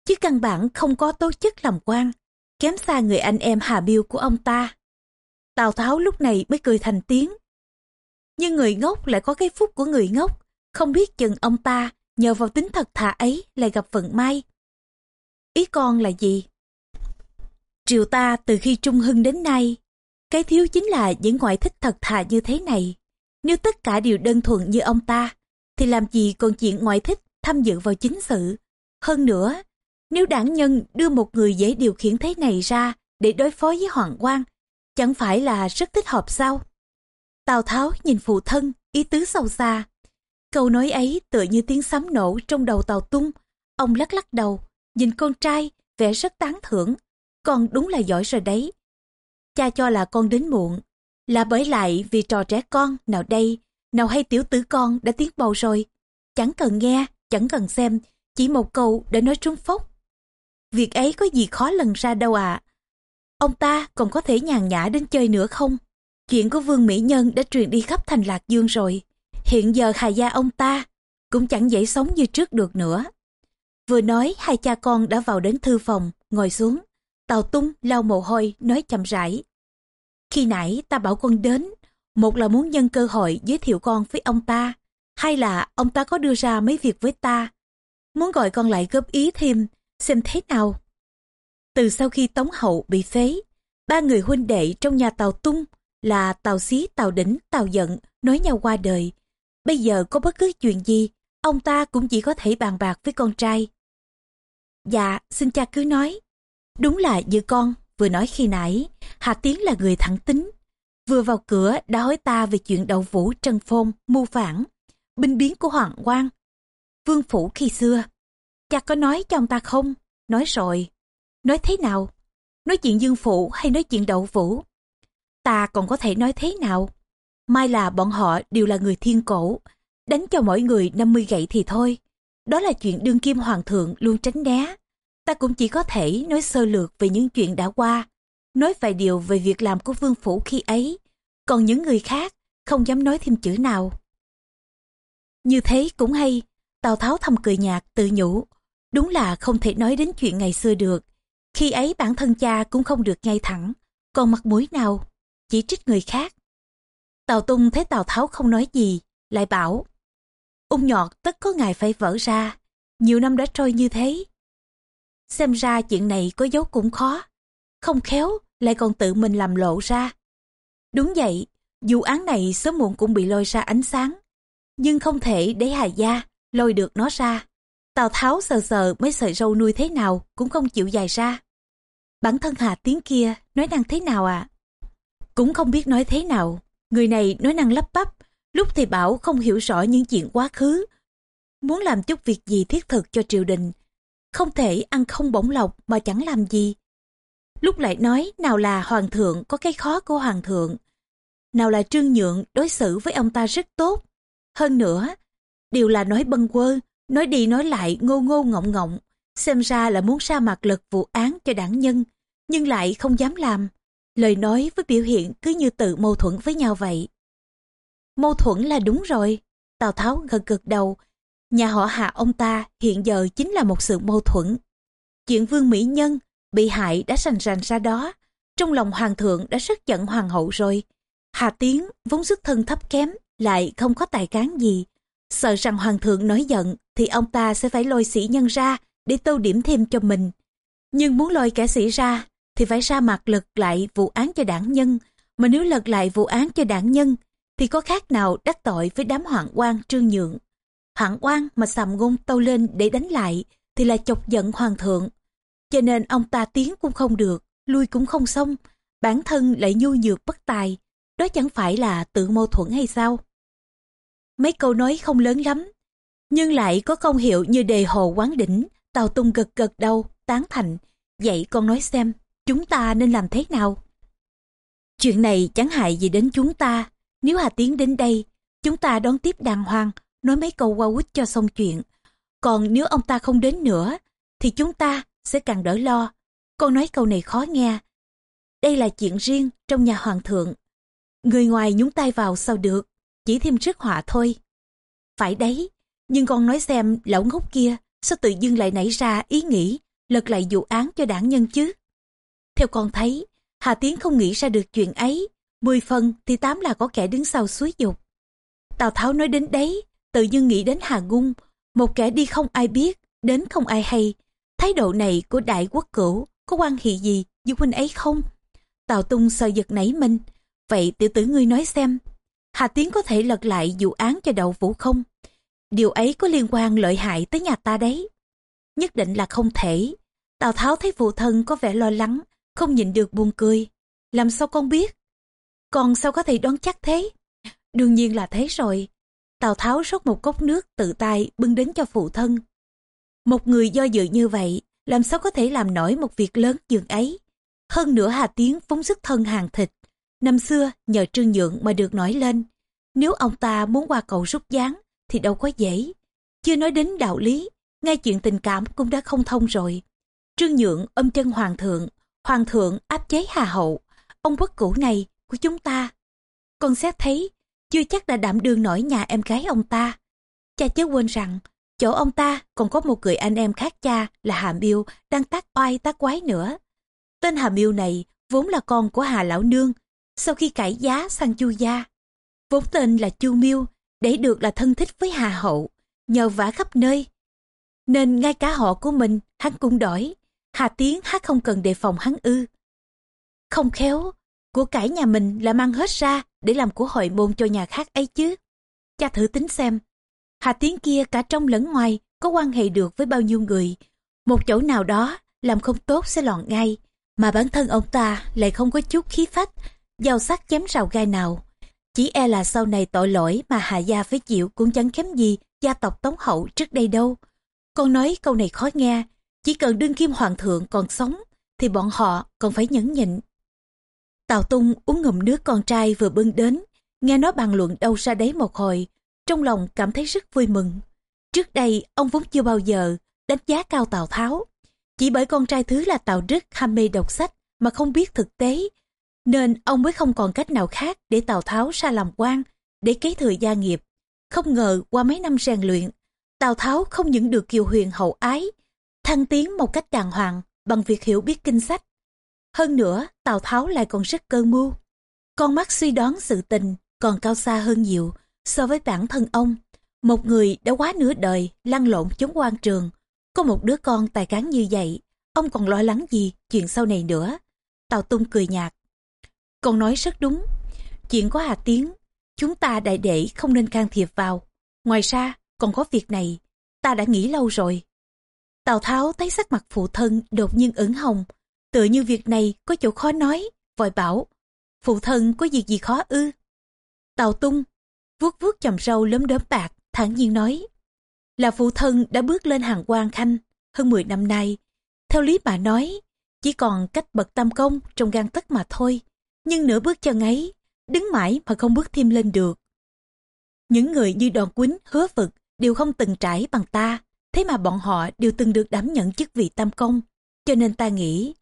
chứ căn bản không có tố chức làm quan, kém xa người anh em Hà Biêu của ông ta. Tào Tháo lúc này mới cười thành tiếng. Nhưng người ngốc lại có cái phúc của người ngốc, không biết chừng ông ta nhờ vào tính thật thà ấy lại gặp vận may. Ý con là gì? Triều ta từ khi Trung Hưng đến nay, cái thiếu chính là những ngoại thích thật thà như thế này. Nếu tất cả đều đơn thuần như ông ta, thì làm gì còn chuyện ngoại thích tham dự vào chính sự. Hơn nữa, nếu đảng nhân đưa một người dễ điều khiển thế này ra để đối phó với Hoàng quan, chẳng phải là rất thích hợp sao? Tào Tháo nhìn phụ thân, ý tứ sâu xa. Câu nói ấy tựa như tiếng sấm nổ trong đầu tàu Tung. Ông lắc lắc đầu, nhìn con trai, vẻ rất tán thưởng. Con đúng là giỏi rồi đấy. Cha cho là con đến muộn, là bởi lại vì trò trẻ con nào đây, nào hay tiểu tử con đã tiến bầu rồi. Chẳng cần nghe, chẳng cần xem, chỉ một câu đã nói trúng phốc. Việc ấy có gì khó lần ra đâu ạ. À. Ông ta còn có thể nhàn nhã đến chơi nữa không? Chuyện của Vương Mỹ Nhân đã truyền đi khắp thành Lạc Dương rồi. Hiện giờ hài gia ông ta cũng chẳng dễ sống như trước được nữa. Vừa nói hai cha con đã vào đến thư phòng, ngồi xuống. Tào Tung lau mồ hôi, nói chậm rãi. Khi nãy ta bảo con đến, một là muốn nhân cơ hội giới thiệu con với ông ta, hai là ông ta có đưa ra mấy việc với ta. Muốn gọi con lại góp ý thêm, xem thế nào. Từ sau khi Tống Hậu bị phế, ba người huynh đệ trong nhà Tào Tung là Tào Xí, Tào Đỉnh, Tào Giận nói nhau qua đời. Bây giờ có bất cứ chuyện gì, ông ta cũng chỉ có thể bàn bạc với con trai. Dạ, xin cha cứ nói. Đúng là như con vừa nói khi nãy, Hà Tiến là người thẳng tính. Vừa vào cửa đã hỏi ta về chuyện đậu vũ trần phôn, mưu phản, binh biến của Hoàng Quang, Vương Phủ khi xưa. Cha có nói cho ông ta không? Nói rồi. Nói thế nào? Nói chuyện Dương Phủ hay nói chuyện đậu vũ? Ta còn có thể nói thế nào? Mai là bọn họ đều là người thiên cổ, đánh cho mỗi người 50 gậy thì thôi. Đó là chuyện đương kim hoàng thượng luôn tránh né ta cũng chỉ có thể nói sơ lược về những chuyện đã qua, nói vài điều về việc làm của vương phủ khi ấy, còn những người khác không dám nói thêm chữ nào. Như thế cũng hay, Tào Tháo thầm cười nhạt tự nhủ, đúng là không thể nói đến chuyện ngày xưa được. Khi ấy bản thân cha cũng không được ngay thẳng, còn mặt mũi nào, chỉ trích người khác. Tào Tung thấy Tào Tháo không nói gì, lại bảo, ung nhọt tất có ngày phải vỡ ra, nhiều năm đã trôi như thế, Xem ra chuyện này có dấu cũng khó. Không khéo, lại còn tự mình làm lộ ra. Đúng vậy, vụ án này sớm muộn cũng bị lôi ra ánh sáng. Nhưng không thể để Hà Gia lôi được nó ra. Tào Tháo sờ sờ mấy sợi râu nuôi thế nào cũng không chịu dài ra. Bản thân Hà tiến kia nói năng thế nào ạ? À? Cũng không biết nói thế nào. Người này nói năng lắp bắp, lúc thì bảo không hiểu rõ những chuyện quá khứ. Muốn làm chút việc gì thiết thực cho triều đình, không thể ăn không bổng lộc mà chẳng làm gì. Lúc lại nói nào là hoàng thượng có cái khó của hoàng thượng, nào là trương nhượng đối xử với ông ta rất tốt. Hơn nữa, đều là nói bâng quơ, nói đi nói lại ngô ngô ngọng ngọng, xem ra là muốn ra mặt lực vụ án cho đảng nhân, nhưng lại không dám làm. Lời nói với biểu hiện cứ như tự mâu thuẫn với nhau vậy. Mâu thuẫn là đúng rồi. Tào Tháo gật gật đầu, Nhà họ hạ ông ta hiện giờ chính là một sự mâu thuẫn. Chuyện vương mỹ nhân bị hại đã sành rành ra đó. Trong lòng hoàng thượng đã rất giận hoàng hậu rồi. Hà Tiến vốn xuất thân thấp kém lại không có tài cán gì. Sợ rằng hoàng thượng nói giận thì ông ta sẽ phải lôi sĩ nhân ra để tô điểm thêm cho mình. Nhưng muốn lôi kẻ sĩ ra thì phải ra mặt lật lại vụ án cho đảng nhân. Mà nếu lật lại vụ án cho đảng nhân thì có khác nào đắc tội với đám hoạn quan trương nhượng. Hoạn quan mà sàm ngôn tâu lên để đánh lại thì là chọc giận hoàng thượng. Cho nên ông ta tiến cũng không được, lui cũng không xong, bản thân lại nhu nhược bất tài. Đó chẳng phải là tự mâu thuẫn hay sao? Mấy câu nói không lớn lắm, nhưng lại có công hiệu như đề hồ quán đỉnh, tàu Tung gật gật đầu, tán thành. Vậy con nói xem, chúng ta nên làm thế nào? Chuyện này chẳng hại gì đến chúng ta. Nếu Hà Tiến đến đây, chúng ta đón tiếp đàng hoàng, nói mấy câu qua quýt cho xong chuyện. Còn nếu ông ta không đến nữa, thì chúng ta sẽ càng đỡ lo. Con nói câu này khó nghe. Đây là chuyện riêng trong nhà hoàng thượng. Người ngoài nhúng tay vào sao được, chỉ thêm rước họa thôi. Phải đấy, nhưng con nói xem lão ngốc kia sao tự dưng lại nảy ra ý nghĩ lật lại vụ án cho đảng nhân chứ. Theo con thấy, Hà Tiến không nghĩ ra được chuyện ấy, mười phần thì tám là có kẻ đứng sau suối dục. Tào Tháo nói đến đấy, tự dưng nghĩ đến Hà Ngung, một kẻ đi không ai biết, đến không ai hay. Thái độ này của đại quốc cửu có quan hệ gì với huynh ấy không? Tào Tung sợ giật nảy mình. Vậy tiểu tử ngươi nói xem, Hà Tiến có thể lật lại vụ án cho đậu vũ không? Điều ấy có liên quan lợi hại tới nhà ta đấy. Nhất định là không thể. Tào Tháo thấy phụ thân có vẻ lo lắng, không nhịn được buồn cười. Làm sao con biết? Còn sao có thể đoán chắc thế? Đương nhiên là thế rồi. Tào Tháo rót một cốc nước tự tay bưng đến cho phụ thân. Một người do dự như vậy, làm sao có thể làm nổi một việc lớn dường ấy? Hơn nữa Hà Tiến phóng sức thân hàng thịt. Năm xưa nhờ Trương Nhượng mà được nổi lên. Nếu ông ta muốn qua cầu rút gián thì đâu có dễ. Chưa nói đến đạo lý, ngay chuyện tình cảm cũng đã không thông rồi. Trương Nhượng ôm chân Hoàng thượng, Hoàng thượng áp chế Hà Hậu. Ông quốc cũ này của chúng ta. Con xét thấy, chưa chắc đã đảm đương nổi nhà em gái ông ta. Cha chớ quên rằng, chỗ ông ta còn có một người anh em khác cha là Hà Miêu đang tác oai tác quái nữa. Tên Hà Miêu này vốn là con của Hà Lão Nương, sau khi cải giá sang Chu Gia. Vốn tên là Chu Miêu, để được là thân thích với Hà Hậu, nhờ vả khắp nơi. Nên ngay cả họ của mình, hắn cũng đổi. Hà Tiến hát không cần đề phòng hắn ư. Không khéo, của cải nhà mình là mang hết ra để làm của hội môn cho nhà khác ấy chứ. Cha thử tính xem. Hà Tiến kia cả trong lẫn ngoài có quan hệ được với bao nhiêu người. Một chỗ nào đó làm không tốt sẽ loạn ngay. Mà bản thân ông ta lại không có chút khí phách, giao sắc chém rào gai nào. Chỉ e là sau này tội lỗi mà Hà Gia phải chịu cũng chẳng kém gì gia tộc Tống Hậu trước đây đâu. Con nói câu này khó nghe, chỉ cần đương kim hoàng thượng còn sống thì bọn họ còn phải nhẫn nhịn. Tào Tung uống ngụm nước con trai vừa bưng đến, nghe nó bàn luận đâu ra đấy một hồi, trong lòng cảm thấy rất vui mừng. Trước đây ông vốn chưa bao giờ đánh giá cao Tào Tháo, chỉ bởi con trai thứ là Tào Đức ham mê đọc sách mà không biết thực tế nên ông mới không còn cách nào khác để Tào Tháo ra làm quan, để kế thừa gia nghiệp. Không ngờ qua mấy năm rèn luyện, Tào Tháo không những được Kiều Huyền hậu ái, thăng tiến một cách đàng hoàng bằng việc hiểu biết kinh sách. Hơn nữa, Tào Tháo lại còn rất cơ mưu. Con mắt suy đoán sự tình còn cao xa hơn nhiều so với bản thân ông. Một người đã quá nửa đời lăn lộn chống quan trường. Có một đứa con tài cán như vậy, ông còn lo lắng gì chuyện sau này nữa. Tào Tung cười nhạt. Con nói rất đúng. Chuyện có Hà Tiến, chúng ta đại đệ không nên can thiệp vào. Ngoài ra, còn có việc này, ta đã nghĩ lâu rồi. Tào Tháo thấy sắc mặt phụ thân đột nhiên ửng hồng, tựa như việc này có chỗ khó nói, vội bảo, phụ thân có việc gì khó ư? Tào Tung, vuốt vuốt chầm râu lấm đốm bạc, thản nhiên nói, là phụ thân đã bước lên hàng quan khanh hơn 10 năm nay. Theo lý bà nói, chỉ còn cách bậc tam công trong gan tất mà thôi nhưng nửa bước chân ấy, đứng mãi mà không bước thêm lên được. Những người như đoàn quýnh, hứa vực đều không từng trải bằng ta, thế mà bọn họ đều từng được đảm nhận chức vị tam công, cho nên ta nghĩ.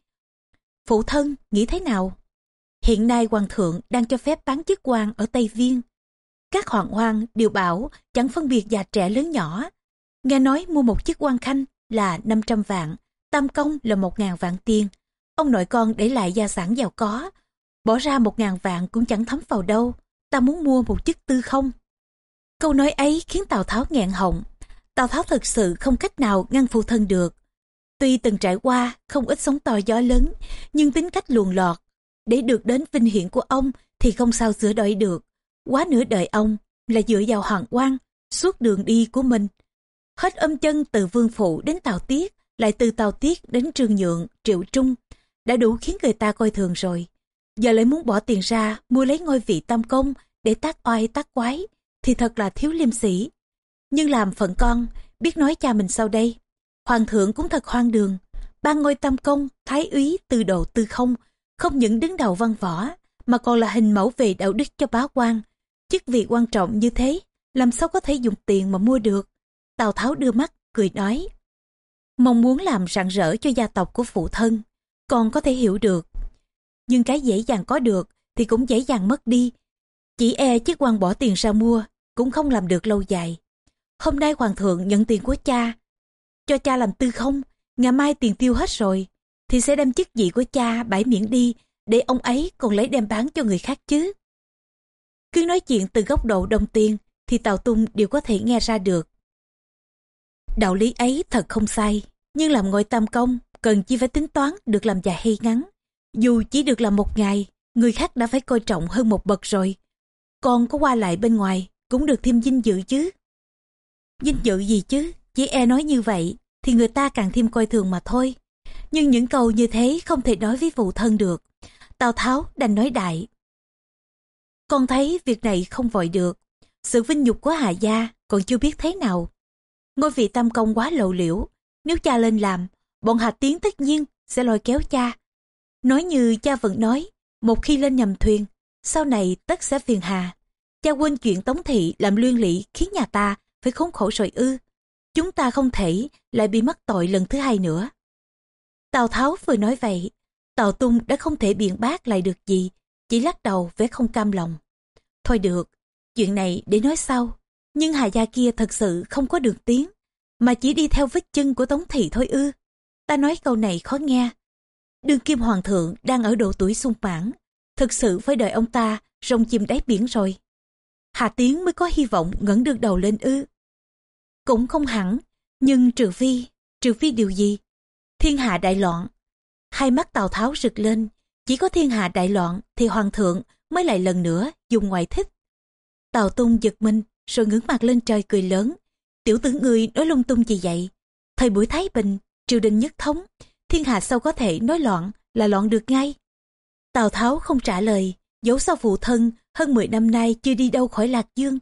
Phụ thân, nghĩ thế nào? Hiện nay hoàng thượng đang cho phép bán chức quan ở Tây Viên. Các hoàng hoàng đều bảo chẳng phân biệt già trẻ lớn nhỏ. Nghe nói mua một chiếc quan khanh là 500 vạn, tam công là 1.000 vạn tiền. Ông nội con để lại gia sản giàu có, Bỏ ra một ngàn vạn cũng chẳng thấm vào đâu. Ta muốn mua một chiếc tư không? Câu nói ấy khiến Tào Tháo nghẹn họng. Tào Tháo thực sự không cách nào ngăn phụ thân được. Tuy từng trải qua không ít sóng to gió lớn, nhưng tính cách luồn lọt, để được đến vinh hiển của ông thì không sao sửa đổi được. Quá nửa đời ông là dựa vào hoàng quan, suốt đường đi của mình. Hết âm chân từ Vương Phụ đến Tào Tiết, lại từ Tào Tiết đến Trương Nhượng, Triệu Trung, đã đủ khiến người ta coi thường rồi. Giờ lại muốn bỏ tiền ra mua lấy ngôi vị tam công để tác oai tác quái, thì thật là thiếu liêm sĩ. Nhưng làm phận con, biết nói cha mình sau đây. Hoàng thượng cũng thật hoang đường, ban ngôi tam công, thái úy từ độ tư không, không những đứng đầu văn võ, mà còn là hình mẫu về đạo đức cho bá quan. Chức vị quan trọng như thế, làm sao có thể dùng tiền mà mua được. Tào Tháo đưa mắt, cười nói. Mong muốn làm rạng rỡ cho gia tộc của phụ thân, còn có thể hiểu được. Nhưng cái dễ dàng có được thì cũng dễ dàng mất đi. Chỉ e chiếc quan bỏ tiền ra mua, cũng không làm được lâu dài. Hôm nay hoàng thượng nhận tiền của cha, cho cha làm tư không, ngày mai tiền tiêu hết rồi, thì sẽ đem chức vị của cha bãi miễn đi, để ông ấy còn lấy đem bán cho người khác chứ. Cứ nói chuyện từ góc độ đồng tiền, thì Tào Tung đều có thể nghe ra được. Đạo lý ấy thật không sai, nhưng làm ngồi tam công, cần chi phải tính toán được làm dài hay ngắn. Dù chỉ được làm một ngày, người khác đã phải coi trọng hơn một bậc rồi. Còn có qua lại bên ngoài, cũng được thêm dinh dự chứ. Dinh dự gì chứ, chỉ e nói như vậy, thì người ta càng thêm coi thường mà thôi. Nhưng những câu như thế không thể nói với phụ thân được. Tào Tháo đành nói đại. Con thấy việc này không vội được. Sự vinh nhục của Hà Gia còn chưa biết thế nào. Ngôi vị tam công quá lộ liễu. Nếu cha lên làm, bọn Hà Tiến tất nhiên sẽ lôi kéo cha. Nói như cha vẫn nói, một khi lên nhầm thuyền, sau này tất sẽ phiền Hà. Cha quên chuyện Tống Thị làm luyên lỵ khiến nhà ta phải khốn khổ rồi ư. Chúng ta không thể lại bị mắc tội lần thứ hai nữa. Tào Tháo vừa nói vậy, Tào Tung đã không thể biện bác lại được gì, chỉ lắc đầu vẻ không cam lòng. Thôi được, chuyện này để nói sau. Nhưng Hà Gia kia thật sự không có đường tiếng, mà chỉ đi theo vết chân của Tống Thị thôi ư. Ta nói câu này khó nghe. Đương kim hoàng thượng đang ở độ tuổi sung mãn, thực sự phải đợi ông ta rong chim đáy biển rồi. Hà Tiến mới có hy vọng ngẩng được đầu lên ư. Cũng không hẳn, nhưng trừ phi, trừ phi điều gì? Thiên hạ đại loạn. Hai mắt Tào Tháo rực lên, chỉ có thiên hạ đại loạn thì hoàng thượng mới lại lần nữa dùng ngoại thích. Tào Tung giật mình, rồi ngưỡng mặt lên trời cười lớn. Tiểu tử người nói lung tung gì vậy? Thời buổi Thái Bình, triều đình nhất thống, thiên hạ sao có thể nói loạn là loạn được ngay. Tào Tháo không trả lời, dẫu sao phụ thân hơn 10 năm nay chưa đi đâu khỏi Lạc Dương,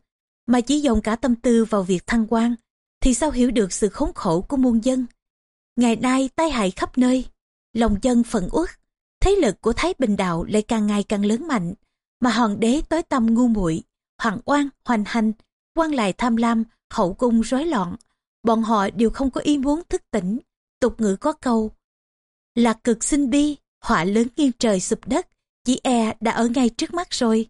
mà chỉ dồn cả tâm tư vào việc thăng quan, thì sao hiểu được sự khốn khổ của muôn dân. Ngày nay tai hại khắp nơi, lòng dân phận uất, thế lực của Thái Bình Đạo lại càng ngày càng lớn mạnh, mà hoàng đế tối tâm ngu muội hoàng oan, hoành hành, quan lại tham lam, hậu cung rối loạn. Bọn họ đều không có ý muốn thức tỉnh. Tục ngữ có câu, lạc cực sinh bi, họa lớn nghiêng trời sụp đất, chỉ e đã ở ngay trước mắt rồi.